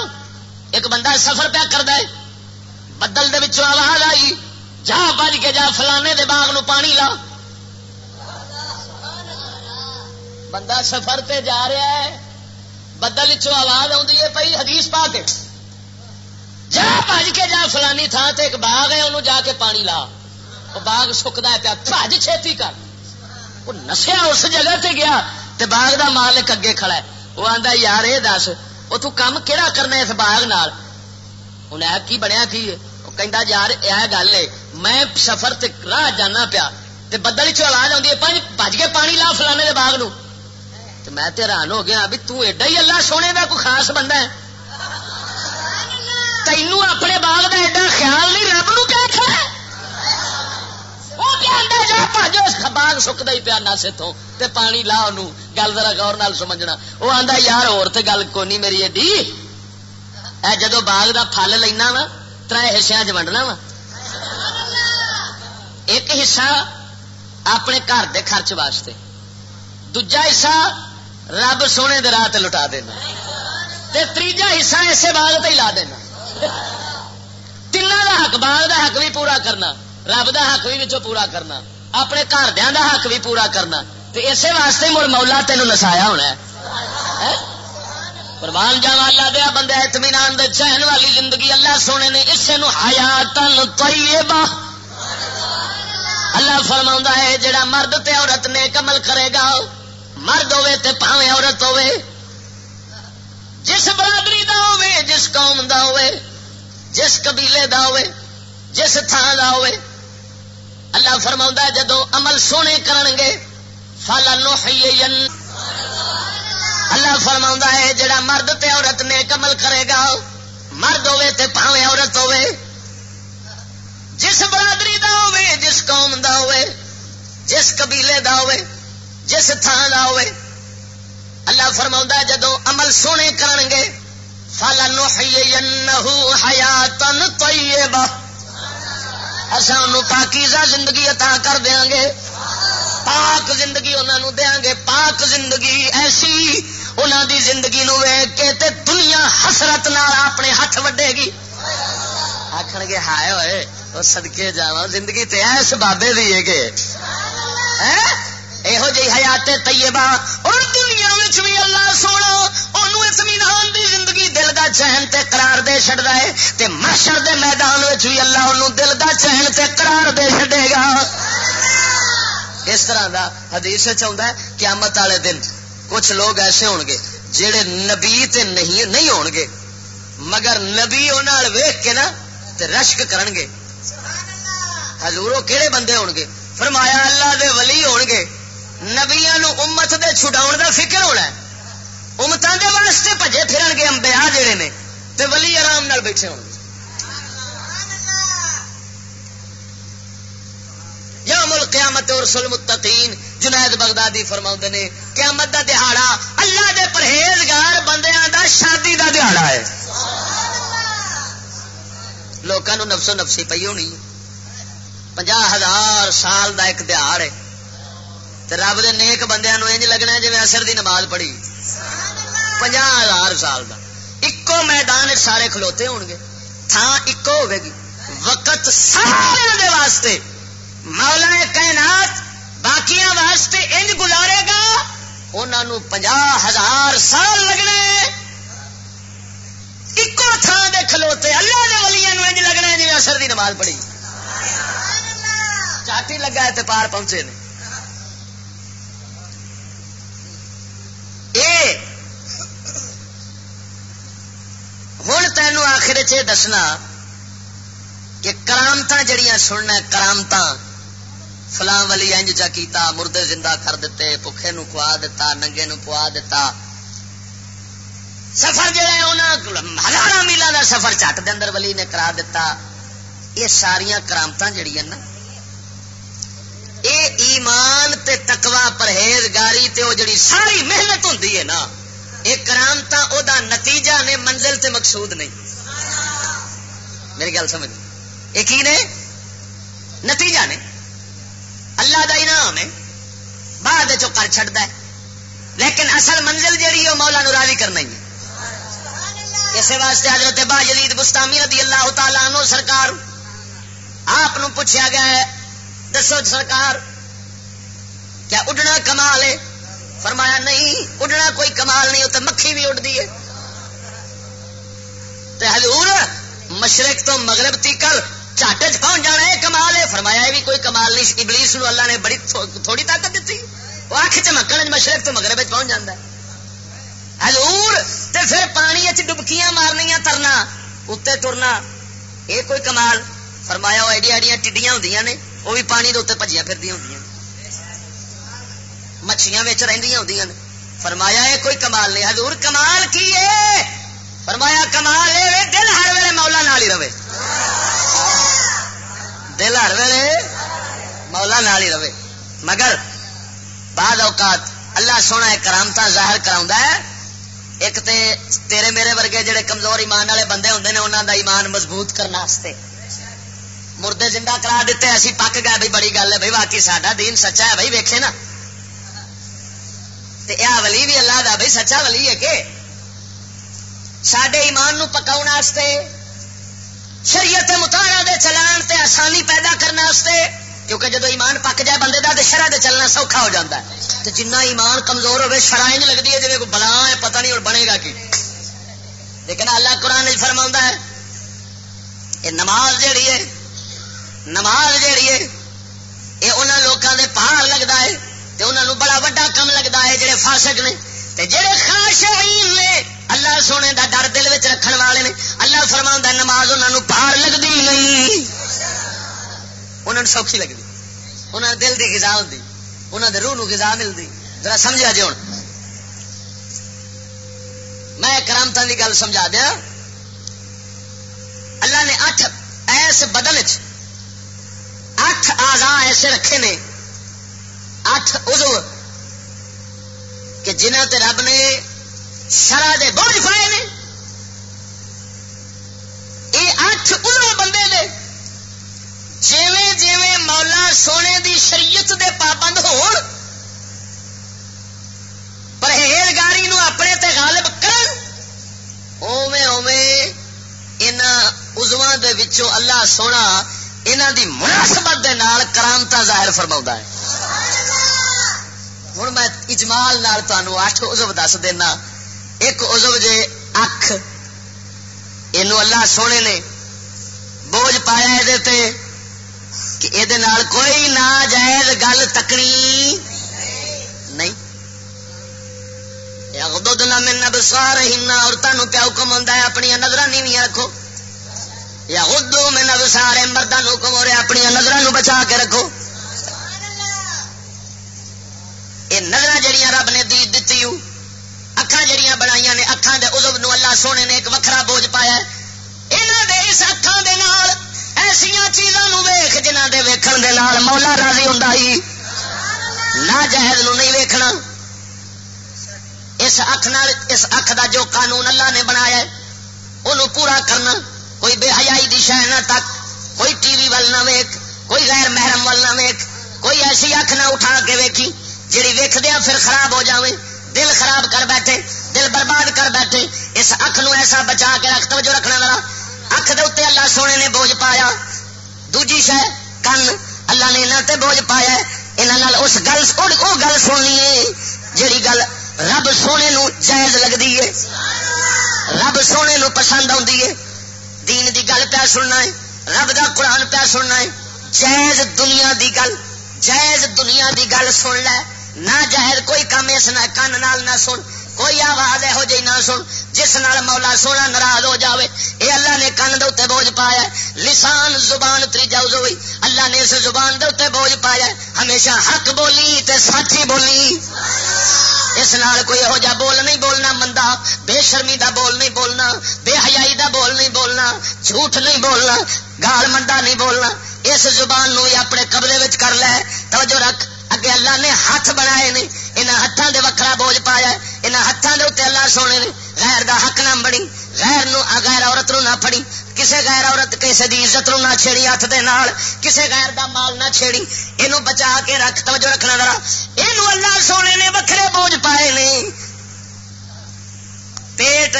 ایک بندہ سفر پیا کرتا ہے، بدل دے آواز آئی، جا بج کے جا فلانے دے باغ نو پانی لا۔ بندہ سفر تے جا رہا ہے، بدل چو آواز آئی پی حدیث پا کے۔ جا بج کے جا فلانی تھان تے ایک باغ ہے انہوں جا کے پانی لا۔ وہ باغ سکتا ہے پیا، بج چھتی کر۔ وہ نسیا اس جگہ تے گیا تے باغ دا مالک اگے کھڑا ہے۔ وہ آتا یار یہ دس وہ تو کام کہڑا کرنا اس باغ نال? انہیں کی بنیا کی وہ کہہ یار یہ گل ہے میں سفر تے راہ جانا پیا تے بدل چ آواز ہے بج کے پانی لا فلانے دے باغ نو تے میں حیران ہو گیا بھی تو ایڈا ہی اللہ سونے کا کوئی خاص بندہ ہے۔ تینوں اپنے باغ کا ایڈا خیال نہیں رب نو کیا باغ سکتا ہی پیا نس اتوں تے پانی لا ان گل ذرا گور نال سمجھنا۔ وہ آتا یار اور تے گل کونی میری ایڈی؟ اے جدو باغ دا پھل لینا وا تر حصے چ ونڈنا وا۔ ایک حصہ اپنے گھر دے خرچ واسطے دجا حصہ رب سونے دے راہ لٹا دینا۔ تے تیجا حصہ اسے باغ تے ہی لا دینا۔ تین دا حق، باغ دا حق بھی پورا کرنا۔ رب دا حق بھی بچوں پورا کرنا، اپنے گھر دا حق بھی پورا کرنا۔ تے اسی واسطے مڑ مولا تینوں نسایا ہونا ہے۔ قربان جاوا اللہ دیا بندہ اطمینان دے، چہن والی زندگی اللہ سونے نے اسے نو حیاتن طیبہ۔ اللہ فرما ہے، جڑا مرد تے عورت نے کمل کرے گا، مرد ہوے تے پاوے عورت ہوے جس برادری دا ہوے جس قوم دا ہوے جس قبیلے دا ہوے جس تھان دا ہوے اللہ فرما جدو عمل سونے کرن گے فالا نو اللہ فرما ہے جڑا مرد تے عورت نے عمل کرے گا، مرد ہوے تے پاوے عورت ہوے جس برادری دا ہوے جس قوم دا ہوے جس قبیلے دا ہوے جس تھان دا ہوے اللہ فرما جدو عمل سونے کرن گے فالا نو حیاتن طیبہ۔ اصا ان پاکیزہ زندگی عطا کر دیا گے۔ پاک زندگی انہوں دیا گے۔ پاک زندگی ایسی انہوں دی زندگی نو ویگ کے تے دنیا حسرت نال اپنے ہاتھ وڈے گی۔ آخر گے، ہائے ہوئے وہ سدکے جا زندگی تے ایس بابے دی ہے کہ؟ ہاں؟ یہو جی حیات طیبہ اور دنیا بھی اللہ سونا انہوں اطمینان دی زندگی دل دا چہن تے قرار دے چڑتا ہے تے محشر دے میدان بھی اللہ انہوں دل دا چہن تے قرار دے چڈے گا اس طرح دا حدیث چاہتا ہے قیامت والے دن کچھ لوگ ایسے ہون گے جڑے نبی تے نہیں نہیں ہون گے مگر نبی انہوں ویخ کے نا تے رشک کرن گے حضورو کہڑے بندے ہون گے فرمایا اللہ دے ولی ہون گے نبیا امت دے چھڈاؤ دا فکر ہونا ہے۔ امتان دے واسطے بجے پھرن گے امبیا جڑے نے تے ولی آرام نال بیٹھے ہو یا مل قیامت اور متقین جنید بغدادی فرما نے، قیامت دا دہاڑا اللہ دے پرہیزگار بندیاں دا، شادی دا دہاڑا ہے۔ لوگوں نفسو نفسی پی ہونی۔ پنجا ہزار سال دا ایک دہاڑ ہے۔ رب دے نیک بندے انج لگنا جی اثر دی نماز پڑھی۔ پنجا ہزار سال کا ایکو میدان سارے کھلوتے ہو گے۔ تھان ایکو ہوے گی۔ وقت سارے واسطے۔ مولا کائنات باقیاں واسطے انج گزارے گا۔ انہوں پنجا ہزار سال لگنے ایکو تھان دے کھلوتے اللہ دے ولیاں انج لگنا جی اثر دی نماز پڑھی۔ چاٹی لگا ہے پار پہنچے نے ہوں تینوں چ دسنا کہ کرامت جڑیاں سننا کرامت فلاں والی انج چا کیتا، مردے زندہ کر دیتے پکھے نو کھوا دیتا ننگے نو پوا دیتا سفر جہا ہزار میلوں کا سفر چٹ دے اندر ولی نے کرا دیتا یہ ساریا کرامت جڑیاں نا۔ اے ایمان تے تکوا پرہیزگاری تے او جڑی ساری محنت ہوندی ہے نا یہ کرامتا او دا نتیجہ نے منزل تے مقصود نہیں۔ میری گل سمجھ۔ یہ کی نے؟ نتیجہ نے۔ اللہ کا انعام ہے۔ بعد چو کر چڑتا ہے۔ لیکن اصل منزل جیڑی ہے مولا نو راضی کرنا ہی ہے۔ اسی واسطے حضرت با جدید بستامی رضی اللہ تعالیٰ عنہ سرکار آپ پوچھا گیا ہے، دسو سرکار، کیا اڈنا کمال ہے؟ فرمایا نہیں، اڈنا کوئی کمال نہیں تو مکھی بھی اڈتی ہے۔ حضور مشرق تو مغرب تیکل چاٹے چ پہنچ جانا ہے، کمال ہے۔ فرمایا یہ بھی کوئی کمال نہیں، ابلیس نو اللہ نے بڑی تھوڑی طاقت دیتی۔ وہ آخ چمکن مشرق تو مغرب پہنچ جاتا ہے۔ حضور، تے پھر پانی ڈبکیاں مارنیا ترنا اتنے ٹرنا یہ کوئی کمال۔ فرمایا وہ ایڈیا ایڈیا ٹڈیاں ہوں نے، وہ بھی پانی دے پجیاں پھر ہوں مچھلیاں رہی ہوں فرمایا یہ کوئی کمال نہیں۔ حضور، کمال کی ہے؟ فرمایا، کمال ہے دل ہر ویلے مولا نال ہی رہے۔ دل ہر ویلے مولا نال ہی رہے۔ مگر بعد اوقات اللہ سونا ایک کرامتا ظاہر کرا ہے۔ ایک تے تیرے میرے ورگے جڑے کمزور ایمان والے بندے ہوں نے انہوں دا ایمان مضبوط کرنے مردے زندہ کرا دیتے ایسی پک گئے بھائی بڑی گل ہے بھائی واقعی ساڈا دین سچا ہے بھائی ویکھے نا۔ تے یہ ولی بھی اللہ دا بھائی سچا ولی ہے کہ؟ سڈے ایمان نو پکاؤ شریعت متارا دے چلان تے آسانی پیدا کرنے کیونکہ جدو ایمان پک جائے بندے دا شرح دے چلنا سوکھا ہو جاتا ہے۔ تو جنہ ایمان کمزور ہوے شرح نہیں لگتی ہے جی کوئی بلا ہے، پتہ نہیں اور بنے گا کی۔ لیکن اللہ قرآن فرما ہے یہ نماز جیڑی ہے، نماز جیڑی ہے یہ انہوں لوگوں کے پہاڑ لگتا ہے تو انہوں بڑا وا کم لگتا ہے، جڑے فاسق نے۔ جڑے خاص نے اللہ سونے دا ڈر دل وچ رکھن والے نے۔ اللہ فرما نماز انہوں پہاڑ لگتی نہیں۔ انہوں نے سوکھی لگتی انہوں نے دل کی گزا ہوتی انہوں نے روح نو گزا ملتی ذرا سمجھا جی ہوں میں کرامتا کی گل سمجھا دیا اللہ نے اٹھ ایس بدل اٹھ آزا ایسے رکھے نے۔ اٹھ ازو کہ جنہ تے رب نے شرح دے بوجھ پائے نے۔ یہ اٹھ ازو بندے نے جیویں جیویں مولا سونے دی شریعت دے پابند ہون، پرہیزگاری نو اپنے تے غالب کرن، اوویں اوویں انہاں دے وچوں اللہ سونا انہاں دی مناسبت دے نال کرامتا ظاہر فرماؤں ہے۔ ہوں میں اجمال نال تمہوں اٹھ ازب دس دینا۔ ایک ازب جے اکھ۔ یہ اللہ سونے نے بوجھ پایا یہ کہ یہ کوئی ناجائز گل تکنی نہیں۔ دودھ نہ من بسار ہننا اور تمہیں پیا حکم ہوتا ہے؟ اپنی نظر نیویاں رکھو۔ یا ادو میں نبسارے مردوں حکم ہو رہا اپنی نظر بچا کے رکھو۔ یہ نظر جہیا رب نے دی دتی اکھان جہیا بنائی نے اکھان دے ازب نو اللہ سونے نے ایک وکھرا بوجھ پایا یہاں دے اس اکھان دے نال ایسا چیزوں ویخ جنہ دے ویکھن دے نال مولا راضی ہوں نہ جہد نو نہیں ویکھنا۔ اس اکھ نال اس اکھ دا جو قانون اللہ نے بنایا انہوں پورا کرنا۔ کوئی بے حیائی دی شہ نہ تک، کوئی ٹی وی ول نہ ویک کوئی غیر محرم ول نہ ویک کوئی ایسی اکھ نہ اٹھا کے ویکھی جی ویکدیا پھر خراب ہو جائے دل خراب کر بیٹھے، دل برباد کر بیٹھے۔ اس اکھ نو ایسا بچا کے رکھ توجہ رکھنا میرا اکھ دے اتنے اللہ سونے نے بوجھ پایا۔ دوجی شہ کن۔ اللہ نے انہوں تے بوجھ پایا انہوں اس گل وہ گل سننی ہے جیڑی گل رب سونے نو جائز لگتی ہے۔ رب سونے نو پسند آتی ہے۔ دین دی گل پیا سننا ہے، رب دا قرآن پیا سننا ہے۔ جائز دنیا دی گل، جائز دنیا دی گل سن لے۔ نہ جہر، کوئی کام اس نہ، کن نال نہ سن، کوئی آواز یہو جی نہ سن، جس نال مولا سونا ناراض ہو جاوے۔ اے اللہ نے کن دے بوجھ پایا لسان زبان تیجا ہوئی۔ اللہ نے اس زبان دے بوجھ پایا ہمیشہ حق بولی تے سچی بولی۔ اس نال کوئی یہو جا بول نہیں بولنا مندا بے شرمی دا بول نہیں بولنا، بے حیائی دا بول نہیں بولنا، جھوٹ نہیں بولنا، گال منڈا نہیں بولنا۔ اس زبان نو اپنے قبضے کر لے۔ توجہ رکھ۔ اگے اللہ نے ہاتھ بنائے نے انہوں ہاتھوں دے وکرا بوجھ پایا انہوں ہاتھوں دے اتنے اللہ سونے نے غیر دا حق نہ بڑی غیر نو غیر عورت نو نہ پڑی کسے غیر عورت کسی دی عزت نو نہ چھیڑی ہاتھ دے نال، کسے غیر دا مال نہ چھیڑی، اینو بچا کے رکھ، توجہ رکھنا ذرا۔ اینو اللہ سونے نے وکھرے بوجھ پائے نہیں پیٹ،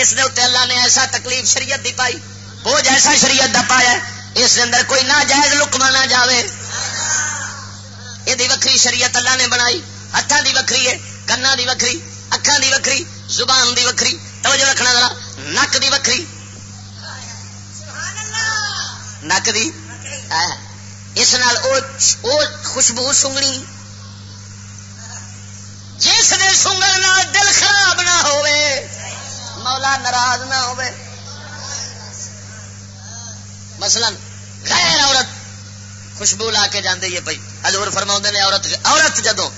اس دے اتنے اللہ نے ایسا تکلیف شریعت دی پائی، بوجھ ایسا شریعت دا پایا اس دے اندر کوئی ناجائز لکما نہ جاوے۔ یہ وکری شریعت اللہ نے بنائی ہاتھوں دی وکری ہے کنا دی وکری اکھان دی وکری زبان دی وکری توجہ رکھنا ذرا نک دی وکری نک دی؟ اس نال او خوشبو سنگنی۔ جس نے سنگن دل خراب نہ ہوئے مولا ناراض نہ ہوئے مثلا غیر عورت خوشبو لا کے جانے یہ بھائی۔ ہزور فرما نے عورت عورت جدو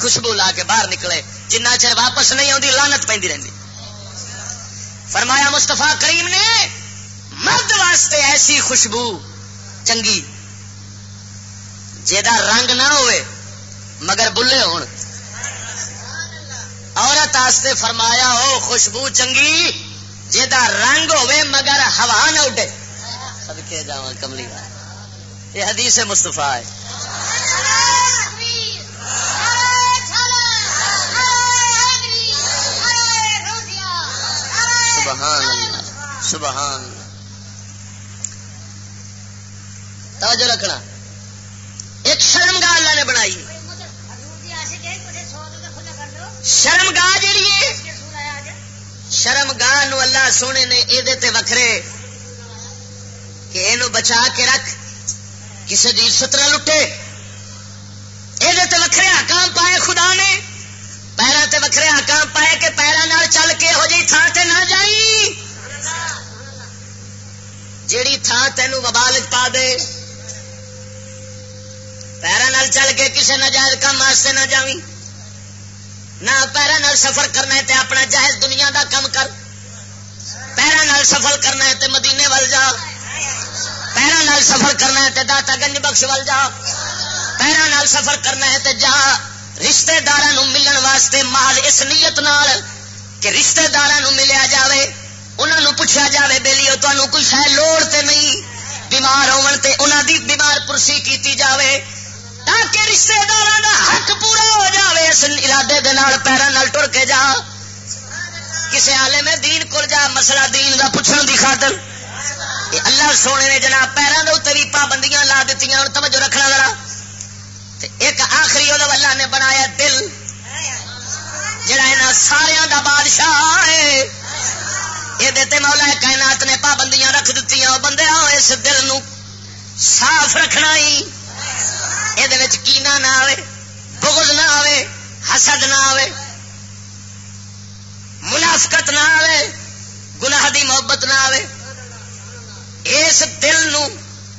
خوشبو لا کے باہر نکلے، جنہ چر واپس نہیں آتی لانت پہ رہی فرمایا مستفا کریم نے، مرد واسطے ایسی خوشبو چنگی جا رنگ نہ ہوئے، مگر بلے ہون۔ عورت واسطے فرمایا ہو خوشبو چنگی جا رنگ ہوئے، مگر ہوا نہ اڈے۔ سدکے جا کملی یہ حدیث مستفا ہے۔ سبحان اللہ۔ سبحان اللہ توجہ رکھنا۔ ایک شرم گاہ اللہ نے بنائی۔ شرم گاہ جیڑی ہے شرم گاہ اللہ سونے نے یہ وکھرے کہ یہ بچا کے رکھ۔ کسی کی سترا لٹے۔ یہ وکھرے حکام پائے خدا نے۔ پیروں تے وکھرے حکام پائے کہ پیروں چل کے ہو جی تھان تے نہ جائی۔ جیڑی تھان تینوں وبال پا دے۔ پیروں چل کے کسی نجائز کام واسطے نہ جاوی نہ پیروں سفر کرنا ہے تے اپنا جائز دنیا دا کم کر۔ پیروں سفر کرنا ہے تے مدینے وال جا۔ پیروں سفر کرنا ہے تے داتا گنج بخش وال جا. پیروں سفر کرنا ہے تے جا. رشتے دار ملن واسطے مال اس نیت نال کہ رشتے دار ملیا جائے انہوں پوچھا جائے بہلی تمہیں کچھ ہے لوڑ تے نہیں، بیمار ہون تے ہونا دی بیمار پرسی کیتی جاوے تاکہ رشتے دار کا حق پورا ہو جائے اس ارادے پیروں ٹر کے جا. کسی آلے میں دین کو جا، مسئلہ دین کا پوچھنے کی خاطر اللہ سونے نے جناب پیروں کے اتنے بھی پابندیاں لا دیتی ہوں توجہ رکھنا ذرا۔ ایک آخری وہ اللہ نے بنایا دل، جڑا یہاں سارا دا بادشاہ ہے۔ یہ مولا کائنات نے پابندیاں رکھ دیتی بندے اس دل نو صاف رکھنا ہی۔ یہ کینا نہ آئے بغض نہ آئے حسد نہ آئے منافقت نہ آئے گناہ دی محبت نہ آئے اس دل نو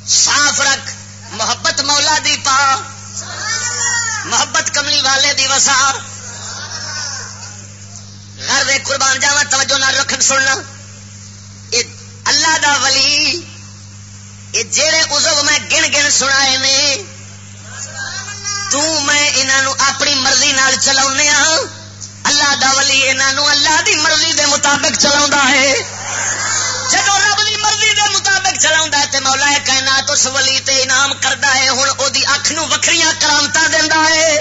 صاف رکھ۔ محبت مولا دی پا۔ محبت کملی والے دی وسا گھر دے قربان جاوا توجہ نہ رکھ سننا۔ اللہ دا ولی یہ جہے ازو میں گن گن سنا تو میں انہوں اپنی مرضی نال چلا اللہ دا ولی انہوں اللہ دی مرضی دے مطابق چلا ہے۔ جب رب دی مرضی دے مطابق چلا ہے مولا کائنات اس ولی تے انعام کرتا ہے ہوں وہ اکھ نو وکری کرامت دینا ہے۔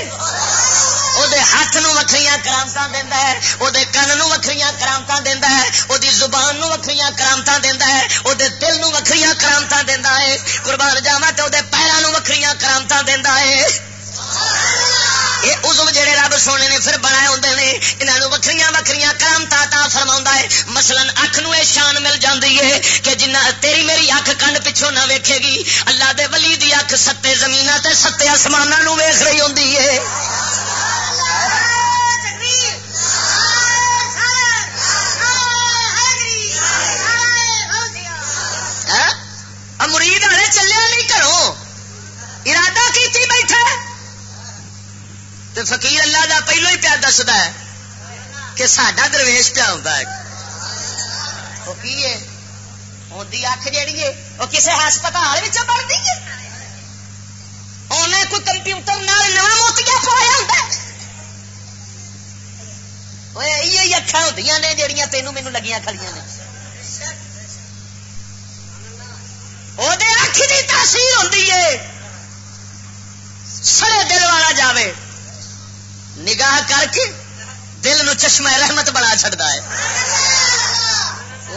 وہ ہاتھ نو وکری کرامت دینا ہے وہ کن نو وکری کرامت دینا ہے وہ زبان نو وکری کرامت دینا ہے وہ دل نو وکری کرامت دینا ہے۔ قربان جاوا تو وہ پیروں وکری کرامت دینا ہے۔ یہ ازم جہے رب سونے نے پھر بنا ہوں نے انہوں وکری وکری کرامتا تا فرما ہے۔ مسلم اکھ نو شان مل جاتی ہے کہ جنہ تیری میری اکھ کنڈ پچھوں نہ ویکھے گی، اللہ دے ولی دی اکھ ستے زمین تے ستے آسمان ویخ رہی ہوں ہے۔ تے فقیر اللہ دا پہلو ہی پیا دستا ہے کہ سڈا درویش پیا ہوں ہے۔ او کی اکھ جیڑی ہے، وہ کسی ہسپتال پڑتی ہے۔ اونے کمپیوٹر نال نواں نے جہیا تینوں مینوں لگیاں کھڑیاں نے۔ اکھ دی تاثیر ہوندی ہے۔ دل والا جائے نگاہ کر کے دل نو چشمہ رحمت بنا چڑتا ہے۔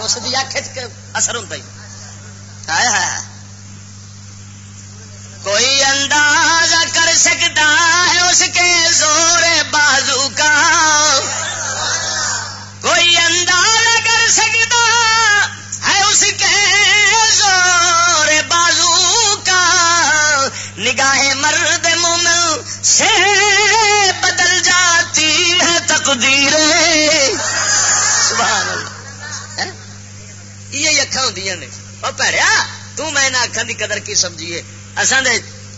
اس کی اکھ اثر ہوتا ہی۔ کوئی انداز کر سکتا ہے اس کے زور بازو کا۔ کوئی انداز کر سکتا ہے اس کے زور بازو کا۔ نگاہ مرد مومن سے تقدیر سبحان اللہ۔ ہاں؟ یہ اکھا ہوں نے۔ وہ پیڑیا تو میں نہ اکھا دی قدر کی سمجھیے اصل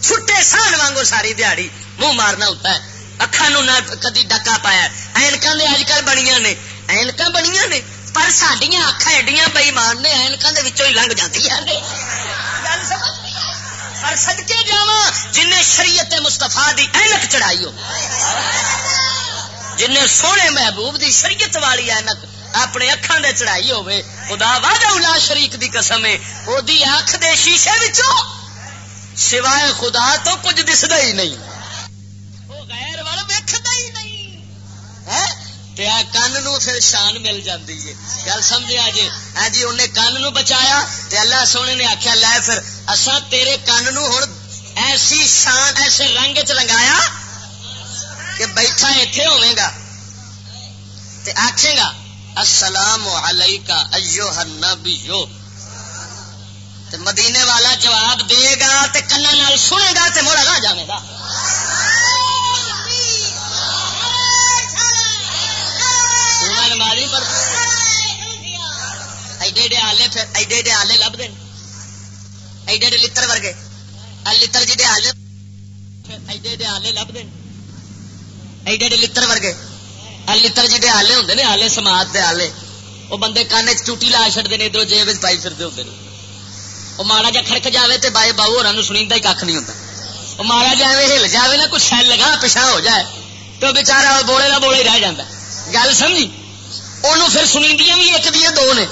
چھٹے سال وانگو ساری دیہڑی منہ مارنا ہوتا ہے۔ اکھاں اکھان نہ کدی ڈکا پایا اینک اج کل بنیا نے۔ اینک بنیا نے۔ پر سڈیا اکھا ایڈیاں بئیمان نے اینک ہی لنگ جاتی پر سدکے جا جن نے شریعت مستفا دی اینک چڑھائی ہو۔ جن سونے محبوب دی شریعت والی اینک اپنے اکھان دے چڑھائی ہوئے خدا وعدہ واہ شریک دی قسم ہے وہ اکھ دے شیشے وچوں سوائے خدا تو کچھ دستا ہی نہیں۔ وہ غیر والا ویکتا ہی نہیں۔ ہے تے کن نو پھر شان مل جاتی ہے۔ گل سمجھا جی؟ ہاں جی انہیں کن نو بچایا، تے اللہ سونے نے آخیا لے پھر اصا تیرے کن نو ہوں ایسی شان، ایسے رنگ چ رنگایا کہ بیٹھا اتے ہوے گا۔ تے آخے گا، السلام علیکہ ایو النبیو۔ مدینے والا جواب دے گا تے کنا سنے گا تے موڑا گا۔ جائے گا ایڈے ایڈے آلے پھر ایڈے ایڈے آلے لب دین ایڈے ایڈے لتر ورگے۔ لتر جی آلے ایڈے ایڈے آلے لب دین ایڈے ایڈے لتر ورگے۔ لتر جی آلے ہوں نے، آلے سماج دے آلے۔ وہ بندے کان چوٹی لا چڑتے ہیں ادھر جیب پائی پھرتے ہوتے ہیں وہ ماڑا جا کھڑک جائے تو بائے باؤ ہو سنی ہی کھ نہیں ہوتا وہ ماڑا جائے ہل جائے نا، کچھ سیل لگا پچھا ہو جائے تو بےچارا بولے کا بولے رہ جا گل سمجھی؟ انہوں پھر سنی بھی ایک دیا دو نے۔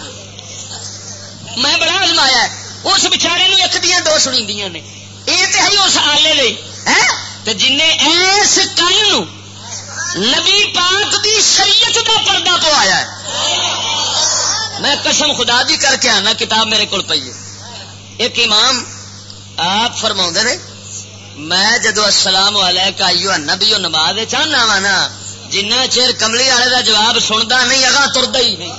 میں بڑا آزمایا اس بچارے نو ایک دیا دو سنی نے۔ یہ تو ہے اس آلے لے جن ایس کن نبی پاک دی شریعت کا پردہ پوایا ہے۔ میں قسم خدا دی کر کے آنا کتاب میرے کو پی ہے۔ ایک امام آپ فرما نے میں جدو السلام علیکم آئیو نبی نماز چاہنا وا نا جنہ چیر کملی والے کا جواب سنتا نہیں اگا ترتا ہی نہیں۔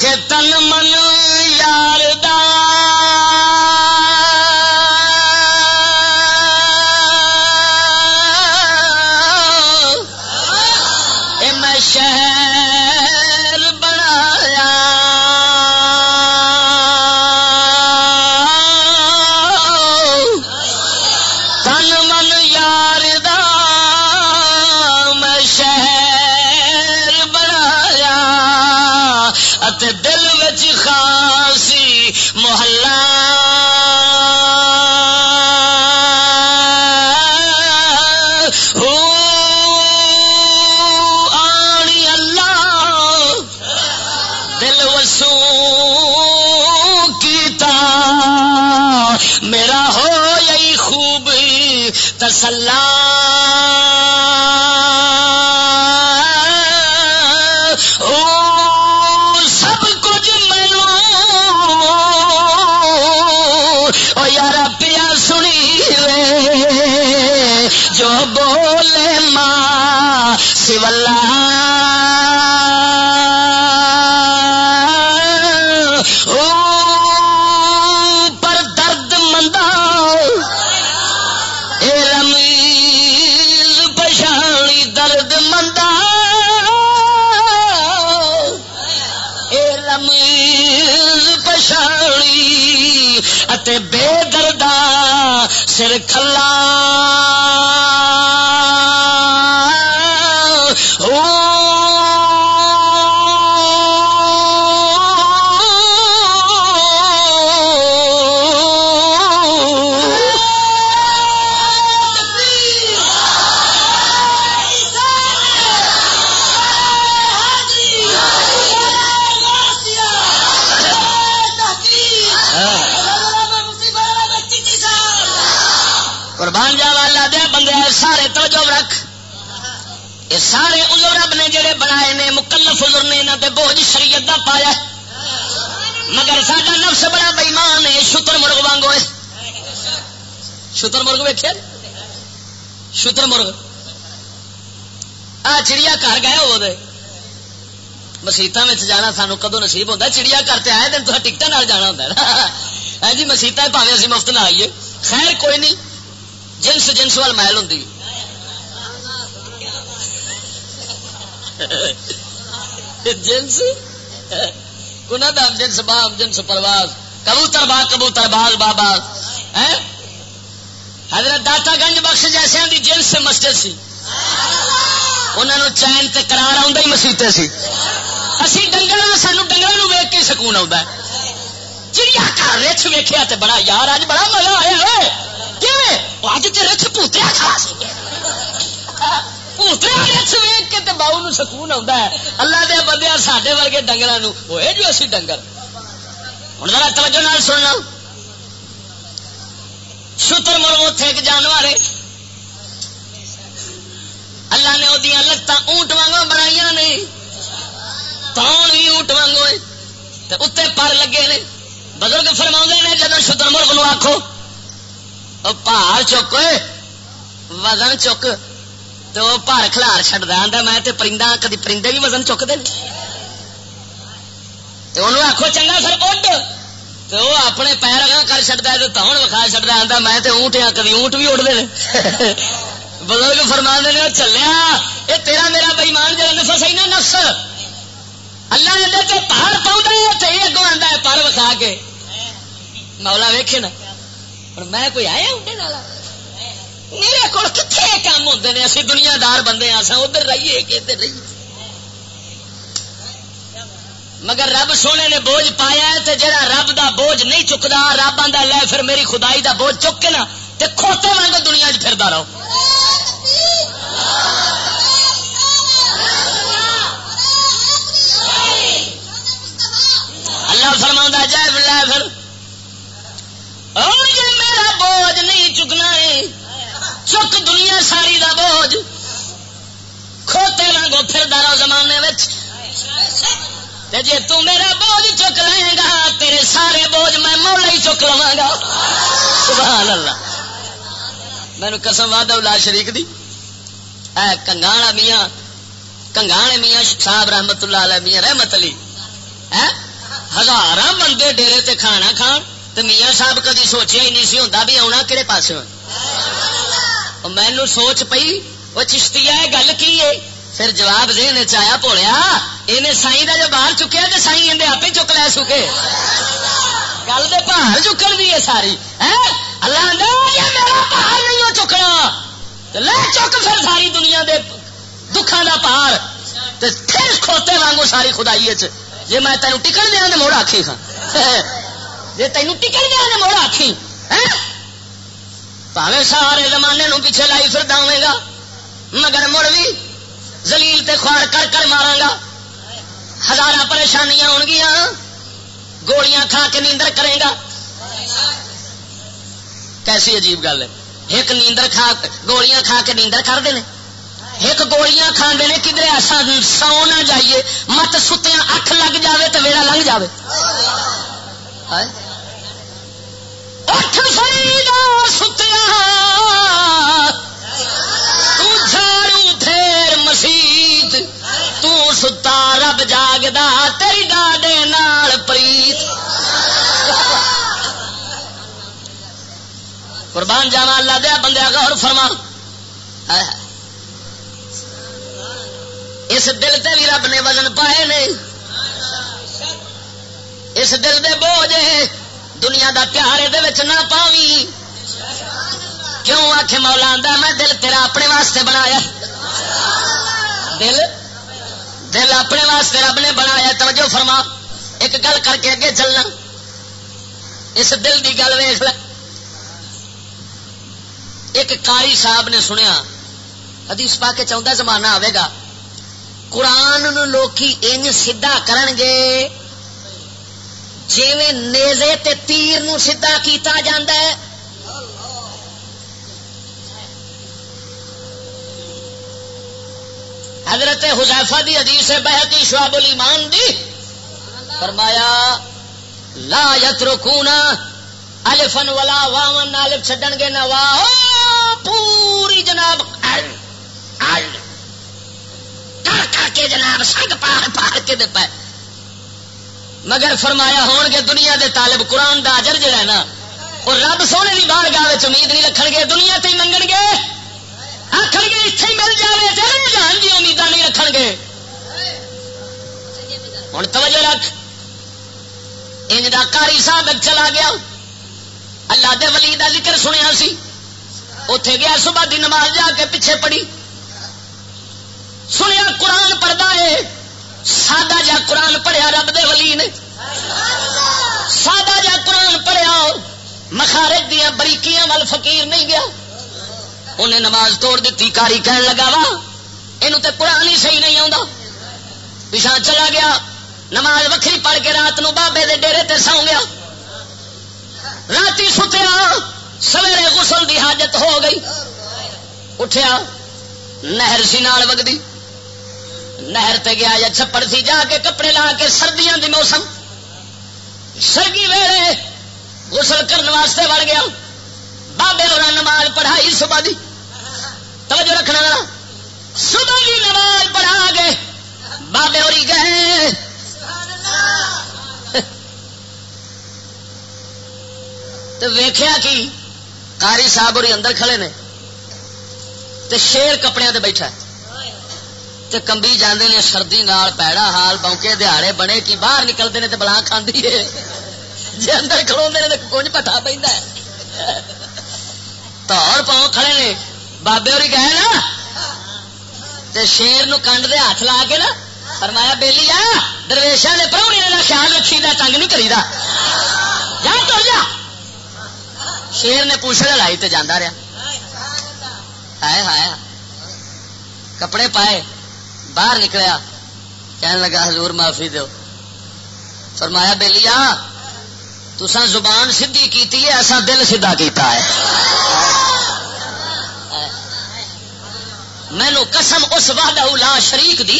تن من یار قربان چیز پچھاڑی اتے بے دردہ سر کھلا شریعت دا پایا مگر ساڈا نفس بڑا بےمان ہے شتر مرغ وانگو ہے۔ شتر مرغ ویکیا شتر مرغ۔ آ چڑیا گھر گئے ہو مسیطا جانا سانو کدو نصیب ہوتا چڑیا گھر تے آئے دن تو ٹکٹ جانا ہوتا ہے۔ [laughs] ہاں جی مسیطا پاوے اسی مفت نہ آئیے۔ خیر، کوئی نہیں۔ جنس جنس وال محل ہوں [laughs] جنس؟ کنا دا جنس باب جنس پرواز۔ کبوتر باغ کبوتر باغ بابا۔ حضرت داتا گنج بخش جیسے دی جنس مسجد سی۔ انہوں چین تے کرار آ مسیطے سی۔ اسی ڈنگر سانو ڈنگر ویک کے سکون آ چڑیا گھر رچ ویکیا تے بڑا یار اج بڑا مزہ آیا کیوں اج تو رچ پوتریا کھا سی پوتریا رچ ویک کے تے باؤ نو سکون آتا ہے اللہ دیا بندے سڈے ورگے ڈنگر ہوئے جو اسی ڈنگر ہوں ذرا توجہ نال سننا شتر مرو اتے ایک جانور ہے اللہ نے وہ لتان اونٹ وانگو بنائی نے تون بھی اونٹ وانگو اتنے پر لگے نے بزرگ فرما نے جب شتر مرغ نو آخو پہاڑ چک وزن چک تو وہ پار کھلار چڈا آتا میں پرندہ کدی پرندے بھی وزن چکتے آخو چنگا سر اڈ تو وہ اپنے پیر اگاں کر چڑتا ہے تو تون وکھا چڑتا آتا میں اونٹ ہاں کدی اونٹ بھی اڑتے ہیں بزرگ فرما نے چلیا یہ تیرا میرا بےمان جا نفس ہے نا نفس اللہ نے تو پہاڑ پاؤں تو یہ اگوں آتا ہے پر وکھا کے مولا ویکھے نا اور میں کوئی آیا انڈے والا کام ہوتے ہیں اسی دنیا دار بندے ہاں آ ادھر رہیے کہ ادھر رہیے مگر رب سونے نے بوجھ پایا ہے تے جڑا رب دا بوجھ نہیں چکتا رب آدھا لے پھر میری خدائی دا بوجھ چک کے نا، تے کھوتے وانگ دنیا چ پھردا رہو۔ اللہ فرما جائے لے پھر میرا بوجھ نہیں چکنا ہے چک دنیا ساری دا بوجھ کھوتے وانگو پھر رہو زمانے جی میرا بوجھ چک لے گا، تیرے سارے بوجھ میں مولا ہی چک لوا گا۔ سبحان اللہ۔ مینو قسم واد شریک دی۔ اے کنگانا میاں، کنگانے میاں صاحب رحمت اللہ علیہ، میاں رحمت علی۔ ہزار بندے ڈیرے تے کھانا کھان تو میاں صاحب کدی سوچیا ہی نہیں سی ہوں بھی آنا کہڑے پاس مینو سوچ پئی، وہ چشتی ہے، گل کی ہے؟ پھر جواب دین چایا پوڑیا یہ سائی کا جو باہر چکیا تو سائی اندر آپ چک لے سکے. گل تو باہر چکن دی ہے ساری۔ اللہ میرا پہاڑ نہیں وہ چکنا. لے چک پھر ساری دنیا دے دکھان کا پہاڑ۔ پھر کھوتے وانگو ساری خدائی چ۔ جی میں تینوں ٹکن دیا تو موڑ آخی خان [laughs] جی تینوں ٹکن دیا تو موڑ آخی پاوے سارے زمانے نو پیچھے لائی پھر دے گا۔ مگر مڑ بھی زلیل تے خوار کر کر مارا گا۔ ہزار پریشانیاں ہو گیا گولیاں کھا کے نیندر کرے گا۔ کیسی عجیب گل ہے۔ ایک نیندر کھا گولیاں کھا کے نیندر کرتے ہیں ایک گولیاں کھانے نے کدھر ایسا سو نہ جائیے۔ مت ستیا اکھ لگ جاوے تو ویڑا لنگ جاوے۔ اٹھ فریدا ستیا۔ تھارو پھر مسیت۔ ستا رب جاگدا، تیری ڈاڈے نال پریت۔ قربان جاوا اللہ دیا بندے غور فرما۔ اس دل تے بھی رب نے وزن پائے نے۔ اس دل دے بوجھ دنیا دا پیار یہ نہ پاوی۔ کیوں آخ مولا آدھا میں دل تیرا اپنے واسطے بنایا دل؟ دل اپنے واسطے رب نے بنایا توجہ فرما۔ ایک گل کر کے اگے چلنا۔ اس دل دی گل ویخ ایک کاری صاحب نے سنیا، حدیث پا کے چاہتا زمانہ آئے گا۔ قرآن لوکی انج سیدا کرن گے۔ جیویں نیزے تے تیر نو سیدھا کیتا جاندا ہے۔ حضرت حذیفہ دی حدیث ہے بہتی شعب الایمان دی۔ فرمایا، لا یترکونا الفن ولا واون الف چھڈن گے، نہ واہ پوری جناب ال ال کر کر کے جناب سنگ پار پار کے دے پے۔ مگر فرمایا ہون گے دنیا دے طالب قرآن دا اجر جڑا ہے نا اور رب سونے کی بار گاہ امید نہیں رکھ گے، دنیا تے منگن گے۔ آخر گے اتنے مل جائے چلے جان کی امیدہ نہیں رکھ گے۔ ہوں توجہ رکھ۔ انج دا کاری صاحب چلا گیا۔ اللہ دے ولی دا ذکر سنیا سی۔ اتے گیا، صبح دی نماز جا کے پیچھے پڑی سنیا، قرآن پڑھتا ہے۔ سادہ جا قرآن پڑھیا رب دے ولی نے. سادہ جا قرآن پڑھیا مخارج دیا بریکیاں وال فقیر نہیں گیا. انہیں نماز توڑ دیتی، کاری کہن لگا وا یہ تو قرآن ہی صحیح نہیں آتا پچھا چلا گیا، نماز وکری پڑھ کے رات نو بابے دے ڈیرے تے سو گیا. رات ستیا سویرے غسل دی حاجت ہو گئی. اٹھیا، نہر سی نال وگدی۔ نہر تے گیا یا چھپڑ سی، جا کے کپڑے لا کے سردیاں دی موسم۔ سرگی ویڑے غسل کرنے واسطے وڑ گیا۔ بابے اور نماز پڑھائی صبح دی۔ توجہ رکھنا صبح کی نماز پڑھا گئے بابے اور گئے۔ تو ویخیا کی؟ کاری صاحب اور اندر کھڑے نے۔ تے شیر کپڑے تے بیٹھا تے کمبی جاندے نے سردی نال پیڑا حال بونکے دہاڑے بنے کی، باہر نکلتے ہیں تو بلا کھاندی ہے۔ جی اندر کھلو نے تو کچھ پتا پہ تور پاؤ کھڑے نے، بابے اور گئے نا؟ تے شیر نو کنڈ دے ہاتھ لا کے نا، فرمایا، بیلی آ درویشا نے پرونے کا خیال رکھی دا، تنگ نہیں کری دا جا تو جا۔ شیر نے پوچھ لائی تے جانا رہا۔ ہائے ہائے۔ کپڑے پائے۔ باہر نکلیا۔ کہنے لگا، حضور معافی دو۔ فرمایا بیلی تسا زبان سیدھی کیتی ہے ایسا دل سیدھا کیتا ہے۔ مینو قسم اس وحدہ لا شریک دی،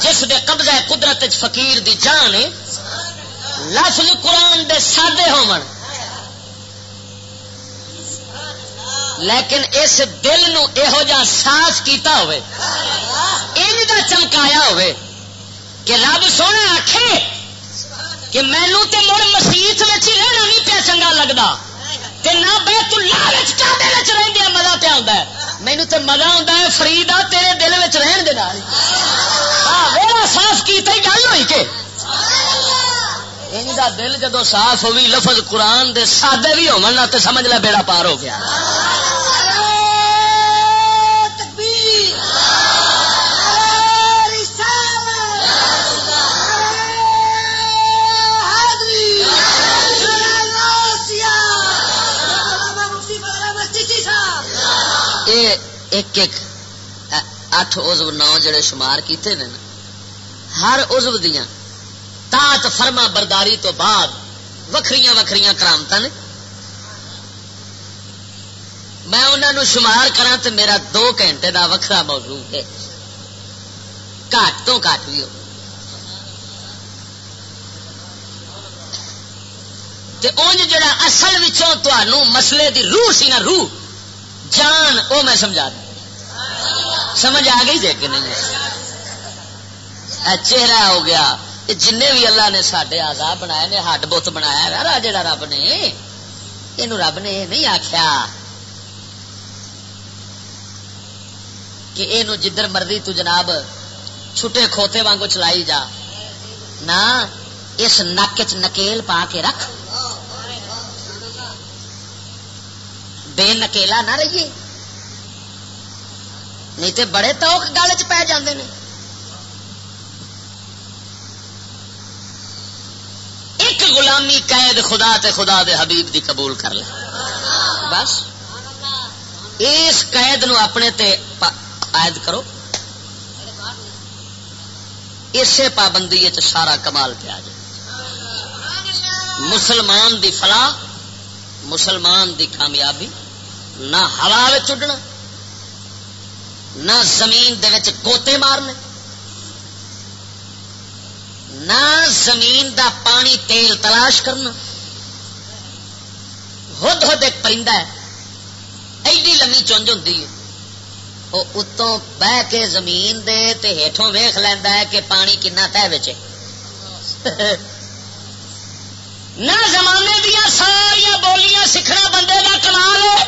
جس دے قبضہ قدرت فقیر دی جان لفظ قرآن دے سادے ہون۔ لیکن اس دل نو یہو جا صاف کیتا ہوئے ان دا چمکایا ہوئے کہ رب سونا آخے کہ مینو تے مڑ مسیت ہی رہنا نہیں پیا چنگا لگتا تے نہ بیت اللہ وچ کعبے وچ رہندے مزہ پیا ہوندا ہے۔ مینو تے مزہ ہوندا ہے فریدا تیرے دل وچ رہن دے نال۔ ہاں میرا صاف کیتا ہی گل ہوئی کہ؟ ان دا دل جدو صاف ہوئی لفظ قرآن دے سادے بھی ہون نہ تے سمجھ لے بیڑا پار ہو گیا۔ ایک ایک اٹھ عزو نو جڑے شمار کیتے نے ہر عزو دیا تات فرما برداری تو بعد وکری وکری کرامت نے۔ میں انہوں شمار کرا تو میرا دو گھنٹے دا وکھرا موضوع ہے۔ گھٹ تو گھٹ بھی ہو اونج جڑا اصل مسئلے دی روح سی نا روح، جان وہ میں سمجھا دوں۔ سمجھ آ گئی جی کہ نہیں؟ چہرہ ہو گیا۔ جن بھی اللہ نے سڈے آزاد بنایا نے، ہڈ بت بنایا جا رب نے۔ یہ رب نے یہ نہیں آخیا کہ یہ جدھر مرضی تو جناب چھٹے کھوتے وانگو چلائی جا۔ نہ، اس نک چ نکیل پا کے رکھ۔ بے نکیلا نہ رہیے۔ نہیں تو بڑے توک گل چ پی جاندے نے۔ غلامی قید خدا تے خدا دے حبیب دی قبول کر لے۔ بس۔ اس قید نو اپنے تے عائد کرو۔ اسے پابندی سارا کمال پہ آ جائے۔ مسلمان دی فلاح، مسلمان دی کامیابی، نہ ہوا چڈنا نہ زمین کوتے مارنے۔ نہ زمین دا پانی تیل تلاش کرنا ہد ہد ایک پرندہ ہے۔ ایڈی لمبی چونج ہوتی ہے۔ وہ اتوں بہ کے زمین دے تے ہیٹوں ویخ لینا ہے کہ پانی کنا تہ بچے نہ زمانے دیا ساریا بولیاں سیکھنا بندے کا کمال ہے۔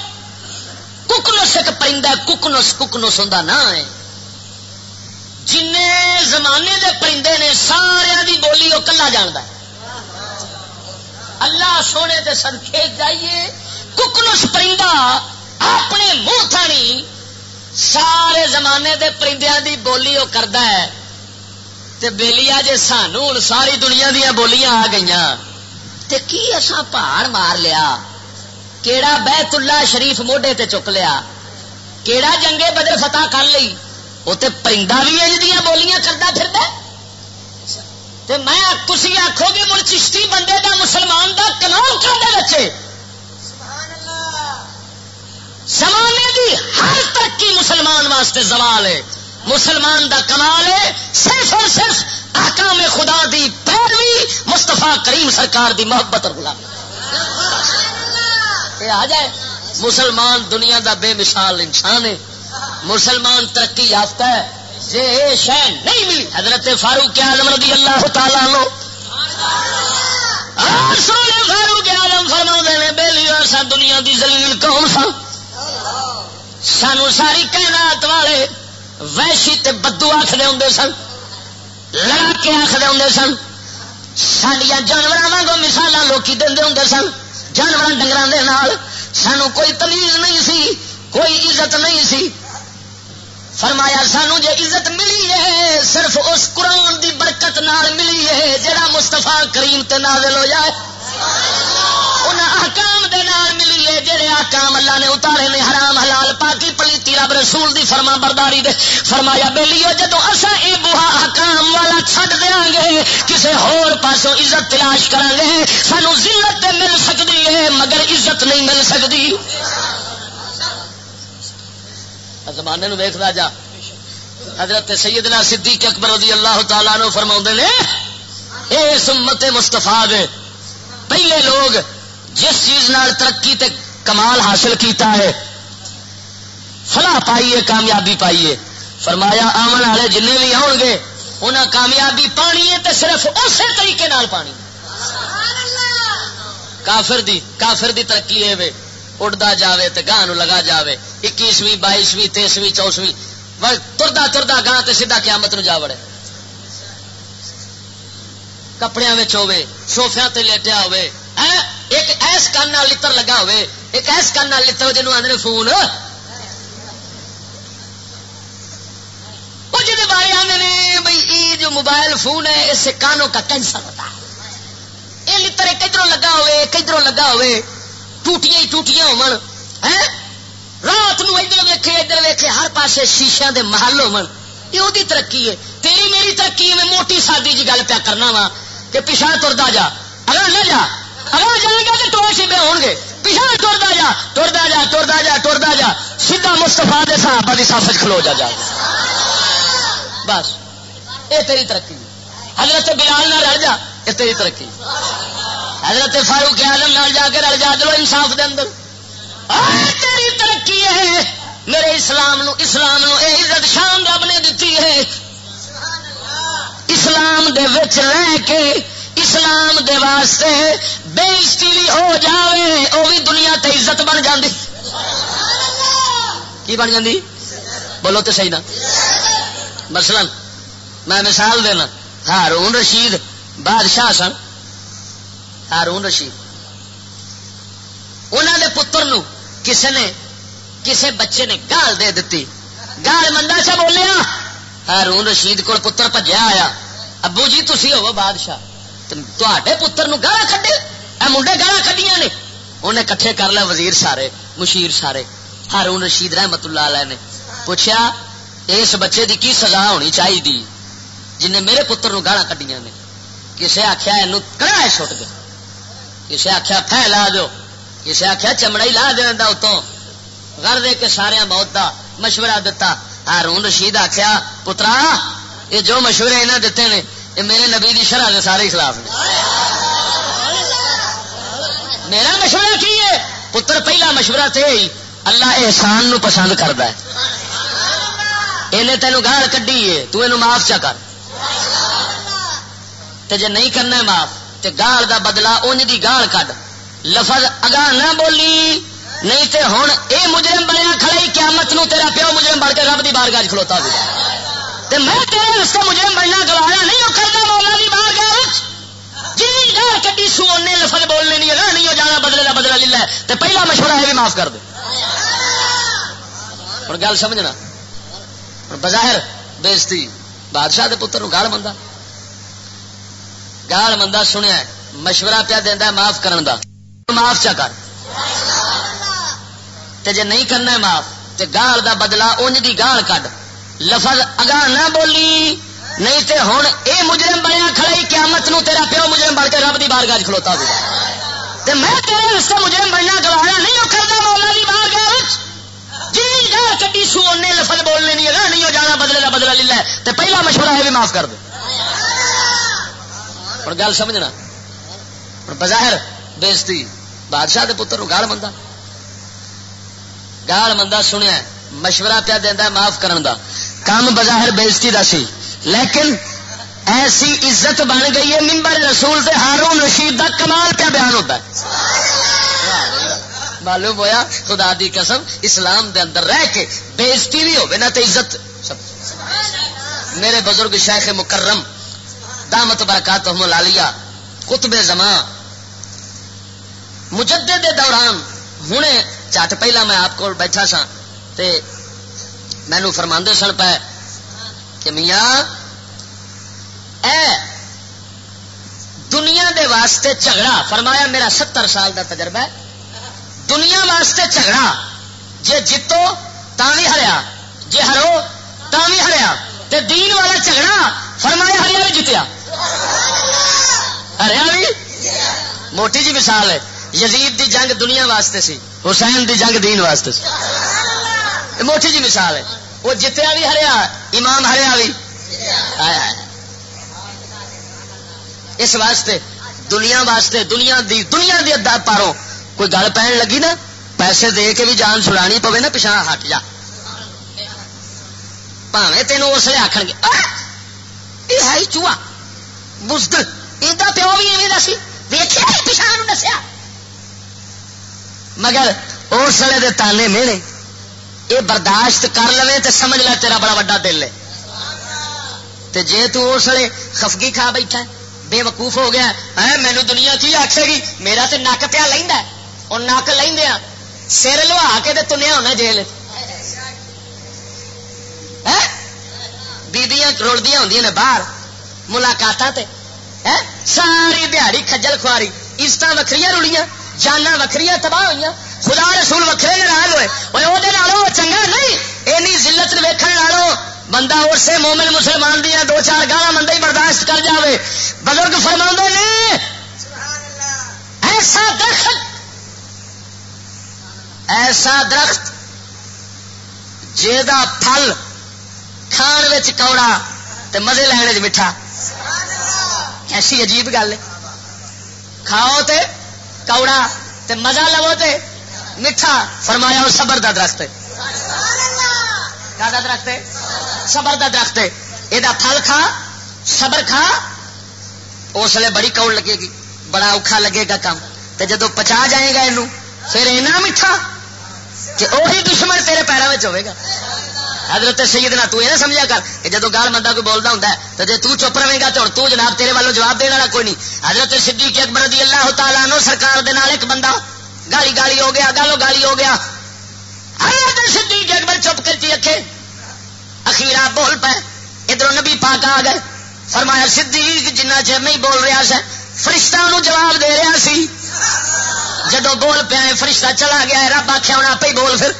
ککنس ایک پرندہ ککنس ککنس ہوں نہ ہے۔ جن زمانے دے پرندے نے سارا دی بولی وہ کلا جانتا اللہ سونے دے سن جائیے، ککنس پرندہ اپنے منہ تھانی سارے زمانے دے پرندے دی بولی وہ کرتا ہے۔ تے بیلیا جے سانو ہوں ساری دنیا دیا بولیاں آ گئی تے کی اصا پہاڑ مار لیا؟ کیڑا بیت اللہ شریف موڈے تے چک لیا؟ کیڑا جنگے بدر فتح کر لی؟ وہ تو پرندہ بھی اج دیا بولیاں کرتا پھر میں تھی آخو گے مڑ چشتی بندے دا مسلمان دا کلام کر دے بچے۔ زمانے دی ہر ترقی مسلمان واسطے زوال ہے۔ مسلمان دا کمال ہے۔ صرف اور صرف احکام خدا دی پیروی مستفا کریم سرکار دی محبت اور غلامی۔ یہ آ جائے۔ مسلمان دنیا دا بے مثال انسان ہے۔ مسلمان ترقی یافتہ ہے جی شہ نہیں ملی۔ حضرت فاروق اعظم رضی اللہ تعالیٰ لو سونے فاروق اعظم فرما نے بہلی سا دنیا دی زلیل کون سا۔ سانو ساری کائنات والے ویشی تے بدو آخر ہوں سن لڑا کے آخر ہوں سن۔ سڈیا جانور واگ مثال لوکی دے ہوں سن۔ جانور ڈنگر سانو کوئی تمیز نہیں سی، کوئی عزت نہیں سی۔ فرمایا، سانو جے عزت ملی ہے، صرف اس قرآن دی برکت نال ملی ہے، جڑا مستفا کریم تے نازل ہو جائے احکام دے نال ملی ہے، جڑے احکام اللہ نے اتارے نے، حرام، حلال، پاکی، پلیتی، رب رسول دی فرما برداری دے۔ فرمایا بے جدو اصا یہ بوہا احکام والا چھڈ دیا گے، کسے ہور پاسوں عزت تلاش کریں گے، سانو ذلت تے مل سکتی ہے، مگر عزت نہیں مل سکتی زمانے نو ویکھدا جا۔ حضرت سیدنا صدیق اکبر رضی اللہ تعالیٰ نو فرما نے، اے سمت مستفا دے، پہلے لوگ جس چیز نال ترقی تے کمال حاصل کیتا ہے، فلاح پائیے، کامیابی پائیے۔ فرمایا، آمن والے جن بھی آؤ گے انہیں کامیابی پانی ہے تے صرف اسی طریقے نال پانی کافر دی کافر دی ترقی ہے اڑتا جاوے تے گاہ لگا جاوے، اکیسویں، بائیسویں، تیسویں، چوسویں۔ تردا تردا گاہ تے سیدھا قیامت نو جا بڑے کپڑے ہوے سوفیا تے لیٹیا ہوے ہاں، ایک ایس کن لتر لگا ہوے ایک ایس کن لتر جنوب آدھے فون۔ جی بارے آدھے بھائی یہ جو موبائل فون ہے، اس سے کانوں کا کینسر ہوتا ہے۔ یہ لتر ایک ادھر لگا ہوئے ادھر لگا ہوئے ٹوٹیاں ہی ٹوٹیاں ہو رات نو ادھر ویکھے ادھر ویکھے، ہر پاسے شیشے دے محل ہو یہ وہی ترقی ہے۔ تیری میری ترقی میں موٹی سادی جی گل پیا کرنا وا کہ پیچھا ترتا جا۔ اگر نہ جا۔ اگر جائے گا تو ٹور سیدھے ہو گے۔ پیچھا ترتا جا ترتا جا ترتا جا ترتا جا۔ سیدھا مستفا دے صحابہ کی سافت کھلو جا جا۔ بس، یہ تیری ترقی حضرت بلال نہ رہ جا، یہ تیری ترقی حضرت فاروق اعظم نال جا کے رل جا چلو انصاف دے اندر۔ تیری ترقی ہے۔ میرے اسلام نو اسلام نو اے عزت شان رب نے دیتی ہے۔ اسلام دے وچ رہ کے، اسلام دے واسطے بےزتی بھی ہو جاوے وہ بھی دنیا تے عزت بن جاندی۔ کی بن جاندی؟ بولو تو صحیح نا۔ مثلا میں مثال دینا، ہارون رشید بادشاہ سن۔ ہارون رشید۔ انہوں نے پتر نو کسے نے، کسے بچے نے گال دے دیتی گال منڈا چا بولیا ہارون رشید کو پتر پجیا آیا۔ ابو جی تھی ہو بادشاہ۔ تے پتر نو گالا کھڈے۔ اے منڈے گالا کھڈیاں نے۔ انہیں کٹھے کر لیا وزیر سارے، مشیر سارے۔ ہارون رشید رحمت اللہ علیہ نے پوچھا اس بچے دی کی سزا ہونی چاہیے جن میرے پتر نو گالا کھڈیاں نے۔ کسے آخیا یہ کرا چھٹ گیا کسے آخیا پہ لا دو کسے آخیا چمڑا ہی لا دینا اتوں۔ گھر دے کے سارے موت دا مشورہ دتا۔ ہارون رشید آخیا پترا، یہ جو مشورے انہیں دیتے ہیں یہ میرے نبی دی شرح کے سارے خلاف نے۔ میرا مشورہ کی ہے؟ پتر، پہلا مشورہ تے ہی اللہ احسان نو پسند کرتا ہے۔ انہیں تینوں گال کڈی ہے، تو معاف چا کر۔ تے جے نہیں کرنا معاف۔ تے گال دا بدلا انج دی گال کڈ۔ لفظ اگاں نہ بولی، نہیں تے ہن اے مجرم بنیا کھڑائی قیامت نو تیرا پیو مجرم بن کے رب دی بارگاہ کھلوتا ہو تے میں تیرے اس مجرم بننا گوایا نہیں، وہ کرنا مولا دی بارگاہ وچ۔ جی گال کڈی سو نے لفظ بولنے نہیں، اگاں نہیں ہو جانا بدلے دا بدلا لے تے پہلا مشورہ ہے بھی معاف کر دے۔ ہن گل سمجھنا۔ ہن بظاہر بےزتی بادشاہ دے پتر نو گال مندا۔ گال مندا سنیا مشورہ پیا دینا معاف کرن دا۔ معاف چا کر۔ تے جے نہیں کرنا معاف، تے گال دا بدلا انج دی گال کڈ۔ لفظ اگاں نہ بولی، نہیں تے ہن اے مجرم بنیا کھڑائی قیامت نو تیرا پیو مجرم بن کے رب دی بارگاہ کھلوتا ہو تے میں تیرے رستے مجرم بننا گوایا نہیں وہ کردا مولا دی بارگاہ جی گال کٹی سو نے لفظ بولنے نہیں اگاں نہیں ہو جانا، بدلے دا بدلا لے لے۔ تے پہلا مشورہ ہے بھی معاف کر دے۔ ہن گل سمجھنا۔ بظاہر بےزتی بادشاہ دے پتر گال مندا۔ گال مندا سنیا مشورہ پیا دینا معاف کرن دا۔ کام بظاہر بےزتی دا سی۔ لیکن ایسی عزت بن گئی ہے ممبر رسول سے ہارون رشید دا کمال پیا بیان ہوتا ہے۔ معلوم ہویا؟ خدا دی قسم، اسلام دے اندر رہ کے بےزتی بھی ہوگی نہ تو عزت۔ میرے بزرگ شیخ مکرم دامت برکات لالیہ، قطب زمان۔ مجدد دے دوران ہوں چٹ پہلا میں آپ کو بیٹھا سا تے مینو فرما سن پہ کہ میاں، اے دنیا دے واسطے جھگڑا، فرمایا میرا ستر سال دا تجربہ ہے۔ دنیا واسطے جھگڑا، جے جتو تا بھی ہریا، جے ہرو تا بھی ہریا، تے دین والا جھگڑا، فرمایا ہریا بھی جتیا۔ ہریا بھی۔ موٹی جی مثال ہے۔ یزید دی جنگ دنیا واسطے سی، حسین دی جنگ دین واسطے سی۔ موٹی جی مثال ہے۔ وہ جتیا بھی ہریا، امام ہریا بھی۔ اس واسطے، دنیا واسطے، دنیا دی دنیا دی ادا پاروں کوئی گل پہن لگی نا، پیسے دے کے بھی جان چھڑانی پوے نا پچھا ہٹ جا۔ پاوے تینوں اس لیے آخر گے یہ ہے چوہا۔ بزدل یہ پیو بھی ایویں دسی ویخیا پچھا دسیا؟ مگر اس ویلے دے تانے میرے یہ برداشت کر لو تو سمجھ لے تیرا بڑا وا دل ہے۔ تے جے تو اس ویلے خفگی کھا بیٹھا بے وقوف ہو گیا ہے۔ مینو دنیا کی آخے گی، میرا تے نک پیا لینا اور نک لیندیا سر لوا کے تے تنیا ہونا جیل۔ بیبیاں رلدیا ہوں نے باہر۔ ملاقات ساری دیہڑی خجل خواری عزت وکری رلیاں جانا وکری تباہ ہوئی خدا رسول وکرے ناراض ہوئے۔ وہ چنگا نہیں اینی ذلت ویکھن لالو بندہ اسے مومن مسلمان دیا دو چار گالا بندہ ہی برداشت کر جاوے۔ بزرگ فرما نے ایسا درخت ایسا درخت جا پھل کھان کوڑا تے مزے لینے میٹھا۔ ایسی عجیب گل کھاؤ تے، کوڑا تے مزہ لو تے میٹھا، فرمایا اور صبر دا درخت کا درخت ہے؟ صبر دا درخت ہے۔ یہ پھل کھا، صبر کھا، اس لیے بڑی کوڑ لگے گی، بڑا اوکھا لگے گا کام۔ تے جدو پچا جائے گا یہ پھر اینا میٹھا، کہ وہی دشمن تیرے پیروں میں ہوئے گا۔ حضرت سیدنا تو یہ نہ سمجھا کر کہ جدو گال بندہ کوئی بولتا ہوں تو جی تو چپ رہے گا تو تو جناب تیرے والوں جواب دینے والا کوئی نہیں۔ حضرت صدیق اکبر رضی اللہ تعالیٰ نو سرکار دے نال ایک بندہ گالی گالی ہو گیا، گالو گالی ہو گیا۔ حضرت صدیق اکبر چپ کر چی رکھے اخیرا بول پے ادھر نبی پاک آ گئے۔ فرمایا، صدیق جنہ چر نہیں بول رہا سا، فرشتہ انہوں جواب دے رہا سی۔ جدو بول پیا فرشتہ چلا گیا، رب آخیا ہونا پہ بول پھر۔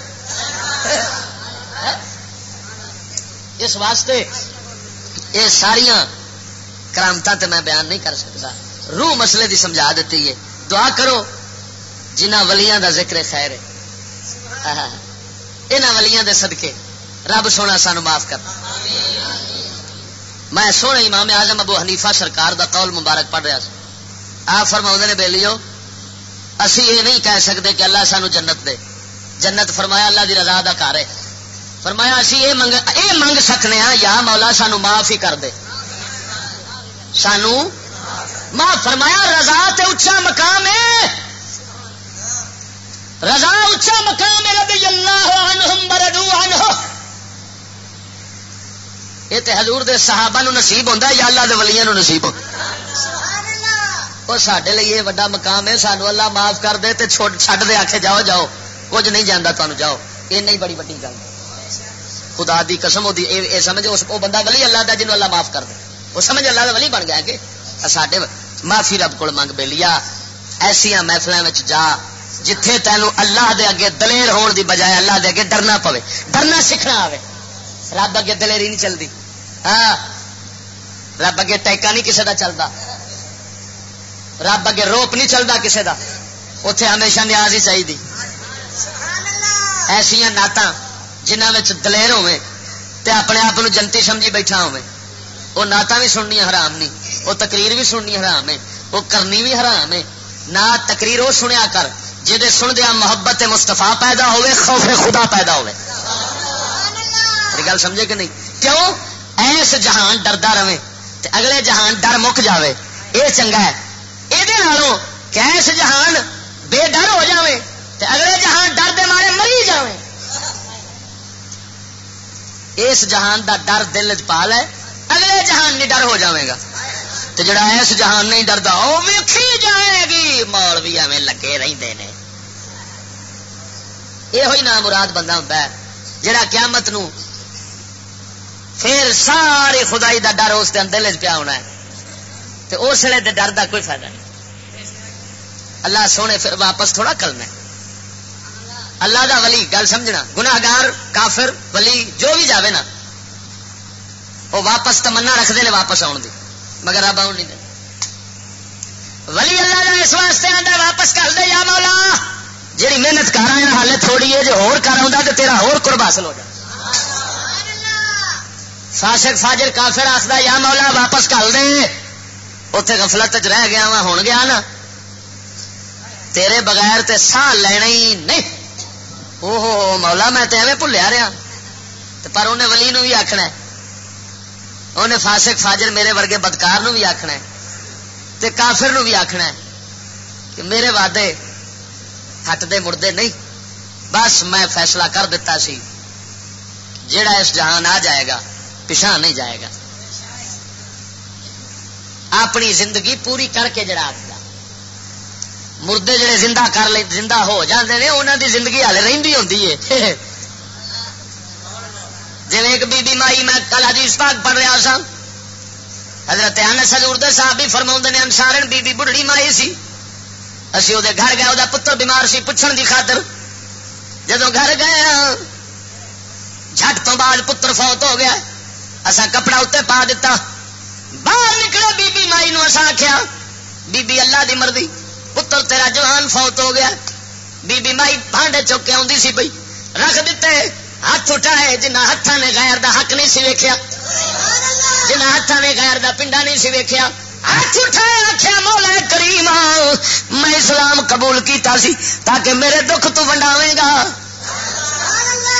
اس واسطے یہ ساریا کرامت میں بیان نہیں کر سکتا۔ روح مسئلے دی سمجھا دیتی ہے۔ دعا کرو جنہ ولیاں دا ذکر خیر ہے۔ یہاں ولیاں دے صدقے۔ رب سونا سانو معاف کر۔ میں سونے امام اعظم ابو حنیفہ سرکار دا قول مبارک پڑھ رہا آپ فرما نے بے لیو اسی یہ نہیں کہہ سکتے کہ اللہ سانو جنت دے۔ جنت فرمایا اللہ دی رضا دا کار ہے۔ فرمایا، اسی یہ منگ، اے منگ سکنے ہاں یا مولا سانو معاف ہی کر دے۔ سانو معاف، فرمایا، رضا تے اچا مقام ہے۔ رضا اچا مقام ہے، رضی اللہ عنہم بردو عنہ۔ یہ تے حضور دے صحابہ نو نصیب ہوتا ہے، یا اللہ دے ولیاں نو نصیب ہوتا وہ سڈے لیے یہ وڈا مقام ہے، سانو اللہ معاف کر دے تے چھڈ دے آخے جاؤ جاؤ۔ کچھ نہیں جانا تمہیں جاؤ۔ یہ نہیں، بڑی وڈی گل۔ خدا دی قسم ہوتی اے اے سمجھ، اس وہ بندہ ولی اللہ دا جنوں اللہ معاف کر دے۔ وہ سمجھ اللہ دا ولی بن گیا کہ ساڈے معافی رب کو منگ بے لیا۔ ایسیا محفل جا، جتھے تینوں اللہ دے اگے دلیر ہون دی بجائے اللہ دے اگے ڈرنا پوے۔ ڈرنا سیکھنا آوے۔ رب اگے دلیری نہیں چلتی ہاں؟ رب اگے ٹیکا نہیں کسی کا چلتا رب اگے روپ نہیں چلتا کسی کا اتے ہمیشہ نیاز ہی چاہیے ایسا نعت جنہ دلیر ہوے تے اپنے آپ جنتی سمجھی بیٹھا ہوے وہ نعت بھی سننی حرام نہیں وہ تقریر بھی سننی حرام ہے وہ کرنی بھی حرام ہے، نہ تقریر وہ سنیا کر جہد سندیا محبت مستفا پیدا ہوئے خوف خدا پیدا ہوئے گل سمجھے کہ نہیں؟ کیوں؟ ایس جہان ڈردا رہے اگلے جہان ڈر مک جاوے یہ چنگا ہے۔ یہ ایس جہان بے ڈر ہو جاوے اگلے جہان ڈر دے مارے مری جاوے اس جہان دا ڈر دل چ پا لے، اگلے جہان نہیں ڈر ہو جاوے گا۔ تو جڑا اس جہان نہیں ڈردا وہ ویکھی جائے گی۔ مول بھی ایویں لگے رہتے ہیں یہ ہوئی نام مراد بندہ ہوتا ہے، جڑا قیامت نو پھر ساری خدائی دا ڈر اس دل پیا ہونا ہے۔ تو اس ویلے ڈر دا کوئی فائدہ نہیں۔ اللہ سونے پھر واپس تھوڑا کرنا ہے۔ اللہ دا ولی، گل سمجھنا۔ گناگار کافر، ولی، جو بھی جاوے نا، وہ واپس تمنا رکھتے ہیں واپس آن دی مگر اب آن نہیں دے۔ ولی اللہ دا اس واسطے آتا واپس کر دے یا مولا۔ جی محنت کر رہا ہالے تھوڑی ہے، جو ہور کر آتا تو تیرا ہور قرب حاصل ہو جائے فاسق، فاجر، کافر آسدا یا مولا، واپس کر دے۔ اتے گفلت رہ گیا وا ہو گیا نا۔ تیرے بغیر تے سہ لینا ہی نہیں۔ او مولا میں تو ایویں بھولیا رہا۔ پر انہیں ولی نو بھی آخنا انہیں فاسق فاجر میرے ورگے بدکار نو بھی آخنا تے کافر نو بھی آخنا کہ میرے وعدے ہٹتے مڑتے نہیں۔ بس میں فیصلہ کر دیتا سی۔ جیڑا اس جہان آ جائے گا پچھا نہیں جائے گا۔ اپنی زندگی پوری کر کے جڑا مردے جڑے زندہ کر لے زندہ ہو جاندے نے انہوں دی زندگی ہال رہی ہوتی ہے۔ [laughs] جی ایک بی بی مائی میں کل حدیث پاک پڑھ رہا سا حضرت انس حضور دے صاحب بھی فرما نے انسارن بی بی بڑھڑی مائی سی۔ اسی وہ گھر گئے وہ پتر بیمار سی پوچھن دی خاطر۔ جدو گھر گئے ہاں، جھٹ تو بعد پتر فوت ہو گیا۔ اصا کپڑا اتنے پا دیتا باہر نکلے بی بی مائی نو اصا آخیا بی بی اللہ دی مرضی۔ پتر تیرا جوان فوت ہو گیا۔ بی بی مائی بانڈے چوکے آدھی سی بھائی رکھ دیتے ہاتھ اٹھائے جنہ ہاتھوں نے غیر دا حق نہیں سی ویکیا جنہ ہاتھوں نے غیر دا پنڈا نہیں سی ویکیا ہاتھ اٹھایا آخیا مولا کریم میں اسلام قبول کیتا سی تاکہ میرے دکھ تو ونڈاوے گا۔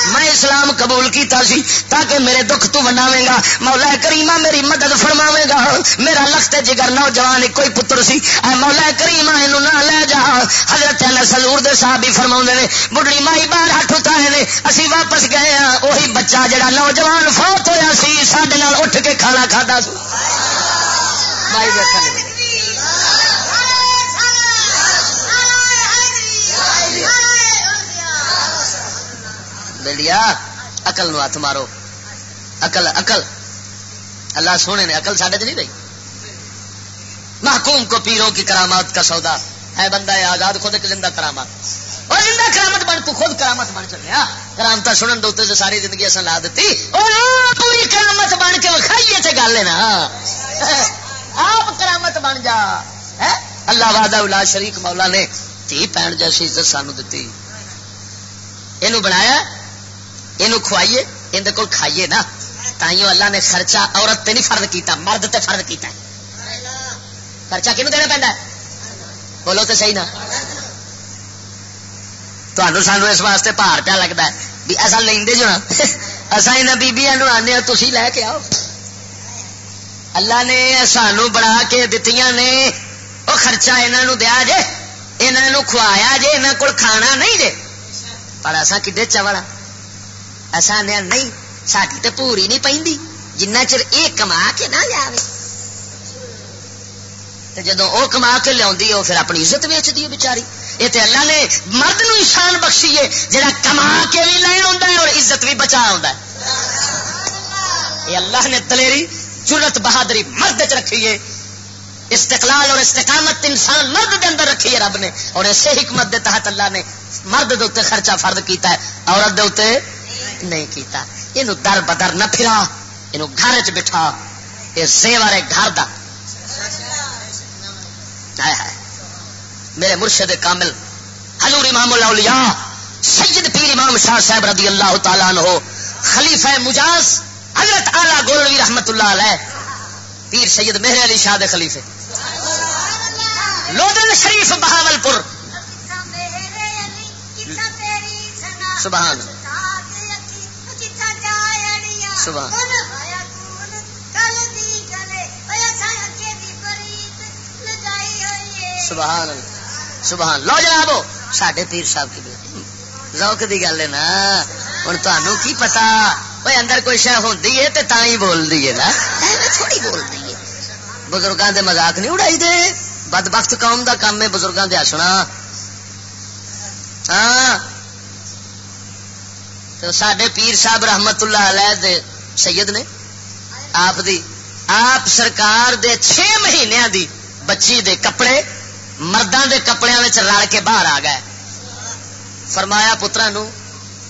میں اسلام قبول کیتا سی، تاکہ میرے دکھ تو ونڈاوے گا۔ مولا کریما میری مدد فرماوے گا۔ میرا لخت جگر نوجوان کوئی پتر سی۔ اے مولا کریما یہ نہ لے جا۔ حضرت سلور دے صاحب ہی فرما نے بڑھڑی مائی باہر ہاتھ اتارے نے۔ اسی واپس گئے ہاں وہی بچہ جڑا نوجوان فوت ہوا سی سڈے اٹھ کے کھانا کھا سو مائی بیٹھا بلیا اقل نو ہاتھ مارو۔ اقل اقل اللہ سونے نے اقل سڈے نہیں رہی محکوم کو پیروں کی کرامات کا سودا۔ ہے بندہ ہے آزاد، خود ایک زندہ کرامات اور زندہ کرامت بن، تو خود کرامت بن چلے کرامت سنن دے سے ساری زندگی اصل لا دیتی اور پوری کرامت بن کے کھائیے تھے گل ہے نا۔ آپ کرامت بن جا۔ اللہ وعدہ شریک مولا نے تھی پین جیسی عزت سانو دیتی یہ بنایا یہ کھوائیے، اندر کو کھائیے نا۔ تائیوں اللہ نے خرچہ عورت تے نہیں فرد کیتا، مرد تے فرد کیتا۔ ہے خرچہ کنو دینا پہنتا ہے؟ بولو تو صحیح نا۔ تمہیں سانو اس واسطے پار پیا لگتا ہے بھی ایسا لے جو ہاں۔ نا اصا یہاں بیبیا آنے تھی لے کے آؤ۔ اللہ نے سانو بڑا کے دتیاں نے وہ خرچہ یہاں دیا جے یہاں کھوایا جے یہاں کو کھانا نہیں جے۔ پر اصا کڈے چوڑا اصا آنے نہیں ساری تو پوری نہیں پہ جنہ چر یہ کما کے نہ لیا جدو وہ کما کے لیا وہ پھر اپنی عزت ویچ دی بچاری یہ تو اللہ نے مرد نو شان بخشی ہے جہاں کما کے بھی لے آ اور عزت بھی بچا آ یہ اللہ نے دلیری جرت بہادری مرد چ رکھی ہے استقلال اور استقامت انسان مرد دے اندر رکھی ہے رب نے اور اسی حکمت دے تحت اللہ نے مرد دے خرچہ فرد کیتا ہے عورت دے اتنے نہیں کیتا۔ یہ در بدر نہ پھرا یہ گھر چ بٹھا۔ یہ زیور ہے گھر دا۔ میرے مرشد کامل حضور امام الاولیاء سید پیر امام شاہ صاحب رضی اللہ تعالیٰ عنہ خلیفہ مجاز حضرت آلہ گولوی رحمت اللہ علیہ پیر سید مہر علی شاہ دے خلیفے۔ لودن شریف بہاول پور سبحان سبحان سبحان سبحان لو جناب پیر صاحب کی کی گل ہے نا۔ ہوں تمہوں کی پتا وہ اندر کوئی شہ ہوتی ہے تو ہی بول دی ہے نا۔ تھوڑی بول دی ہے۔ بزرگوں کے مزاق نہیں اڑائی دے۔ بد بخت قوم کا کام ہے بزرگوں کے ہسنا۔ ہاں۔ تو سڈے پیر صاحب رحمت اللہ علیہ دے سید نے آپ دی، آپ سرکار دے چھ مہینے دی بچی دے کپڑے مردوں کے کپڑے رل کے باہر آ گئے۔ فرمایا، پترا نو،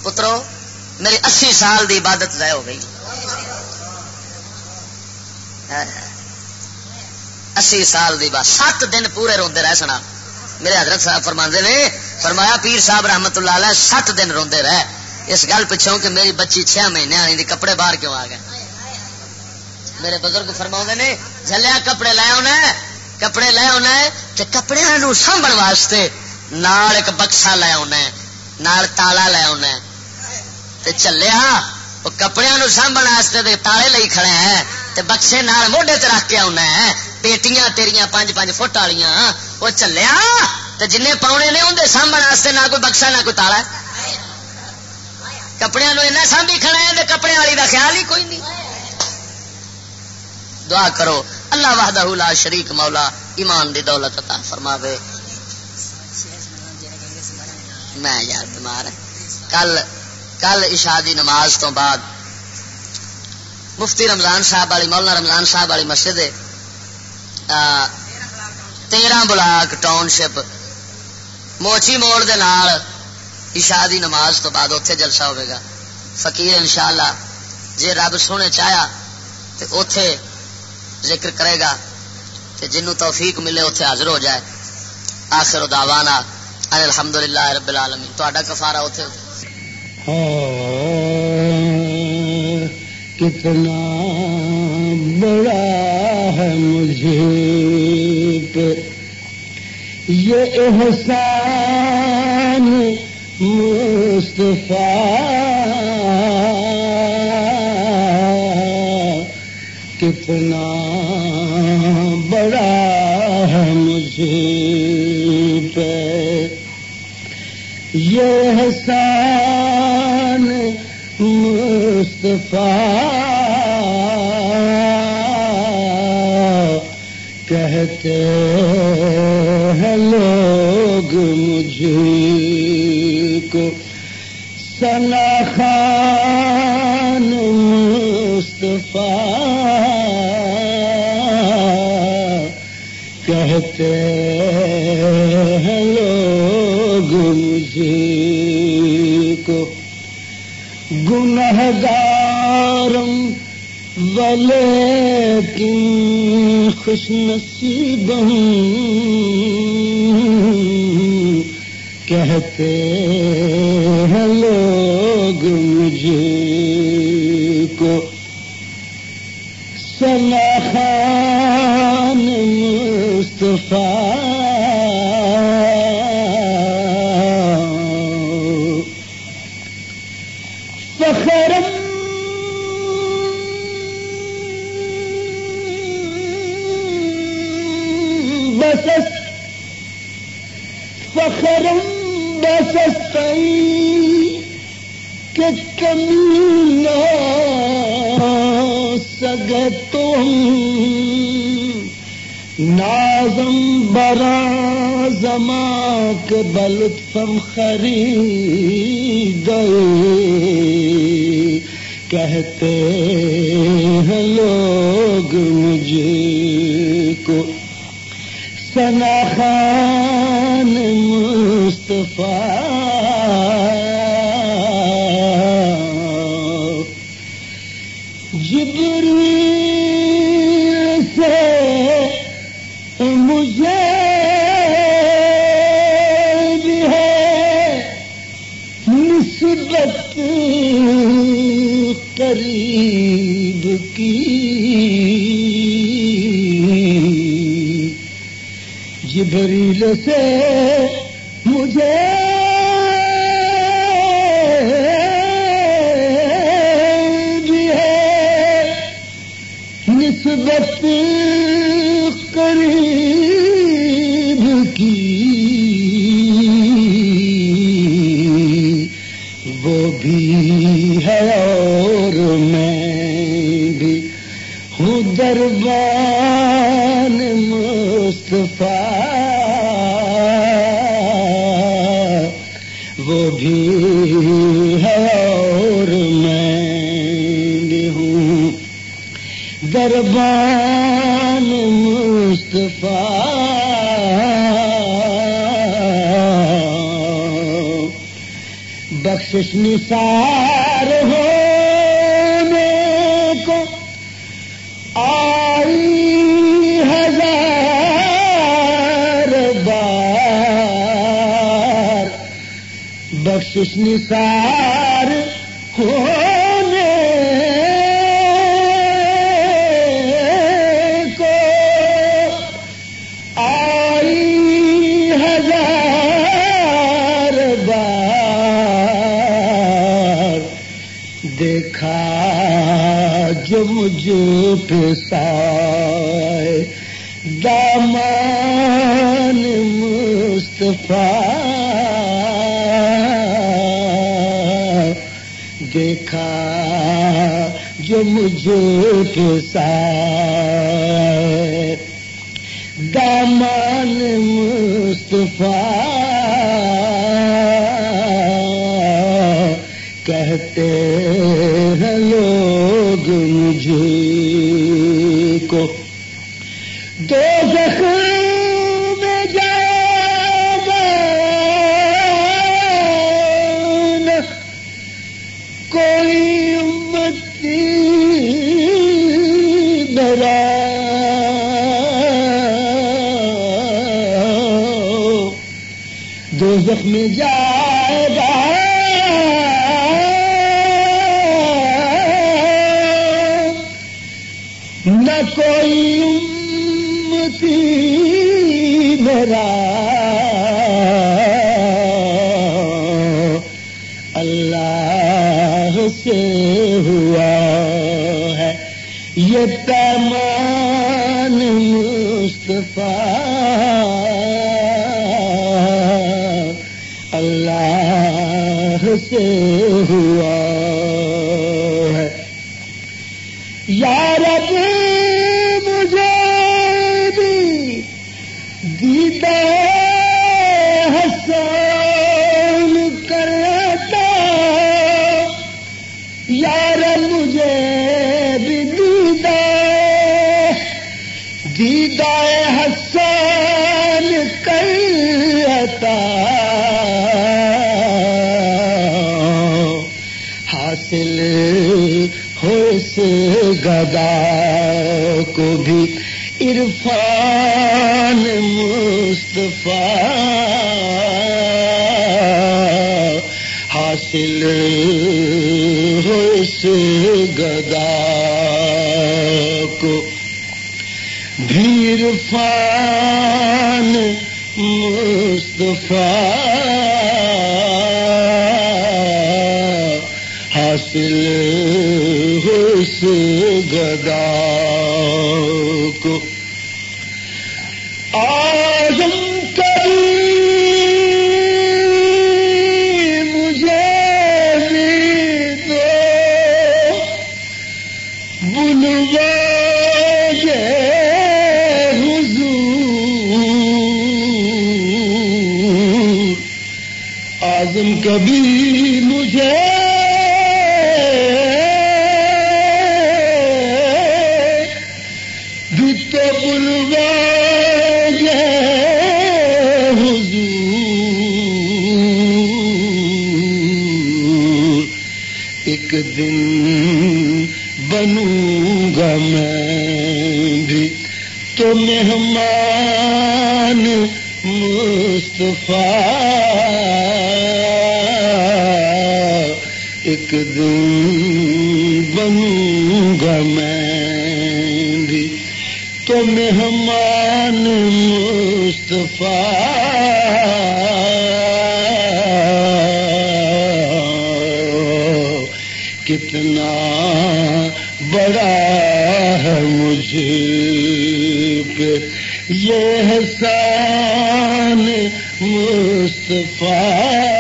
پترو، میری اسی سال دی عبادت ضائع ہو گئی۔ ہاں۔ اسی سال دی بات سات دن پورے روندے رہ سنا۔ میرے حضرت صاحب فرما نے، فرمایا، پیر صاحب رحمت اللہ علیہ سات دن روندے رہ اس گل پچھوں کہ میری بچی چھ مہینے آئی کپڑے باہر کیوں آ گئے؟ میرے بزرگ فرما نے جلیا کپڑے لے آنا کپڑے لے آنا ہے تو کپڑے سانبن واسطے نال ایک بکسا لے آنا ہے، نال تالا لے آنا ہے۔ تے چلیا، وہ کپڑے سانبن واسطے تالے لئی کھڑے ہیں تے بکسے نال موڈے تے رکھ کے آنا ہے۔ پیٹیاں تیریاں پانچ پانچ فٹ والی وہ چلیا تے جن پاؤنے نے اندر سانبن واسطے نہ کوئی بکسا نہ کوئی تالا کپڑے ایسا سانبھی کھڑے ہیں کپڑے والی کا خیال ہی کوئی نہیں۔ دعا کرو، اللہ وحدہ لا شریک مولا ایمان دی دولت عطا فرماوے۔ میں یار بیمار کل کل عشاء دی نماز تو بعد مفتی رمضان صاحب والی، مولانا رمضان صاحب والی مسجد تیرہ بلاک ٹاؤن شپ، موچی موڑ دے نال عشاء دی نماز تو بعد اتنے جلسہ ہوئے گا۔ فقیر انشاءاللہ جے رب سونے چاہیا تے اوتھے ذکر کرے گا کہ جنوں توفیق ملے اتنے حاضر ہو جائے۔ آخر دعوانا ان الحمد للہ رب العالمین۔ تو کفارا اتنے کتنا بڑا ہے مجھے یہ احسان مصطفیٰ۔ کتنا بڑا ہے مجھے پہ یہ حسان مصطفیٰ۔ کہتے ہیں لوگ مجھے۔ سنا خان مصطفیٰ کہتے ہیں لوگ مجھے کو گنہ گارم والے خوش نصیب ہوں کہتے ہیں لوگ مجھے کو۔ سنا خان مصطفیٰ کہ سگ تم نازم برا زما کے بلت فم خرید کہتے ہیں لوگ مجھے کو، سنا خان مصطفیٰ کی۔ جبریل سے مجھے دربان مصطفیٰ۔ وہ بھی ہے اور میں بھی ہوں۔ دربان مصطفیٰ۔ بخشش نثار ہونے بخشش نثار کو آئی ہزار بار دیکھا جو مجھ پہ سائے دامان مصطفیٰ دیکھا جو مجھ پہ سائے دامان مصطفیٰ۔ کہتے ہیں لوگ مجھے کو۔ دو دو زخم جائے گا۔ نہ کوئی امتی میرا۔ اللہ سے ہوا ہے۔ یہ پیمان مصطفیٰ۔ اللہ سے ہوا اس گدا کو بھی عرفان مصطفیٰ حاصل ہو اس گدا کو بھی عرفان مصطفیٰ حاصل سے گدا کو آزم کبھی مجھے دو بلوا حضور آزم کبھی ایک دن بنوں گا میں بھی۔ تو مہمان مصطفیٰ، ایک دن بنوں گا میں بھی۔ تو مہمان مصطفیٰ یہ حسان مصطفیٰ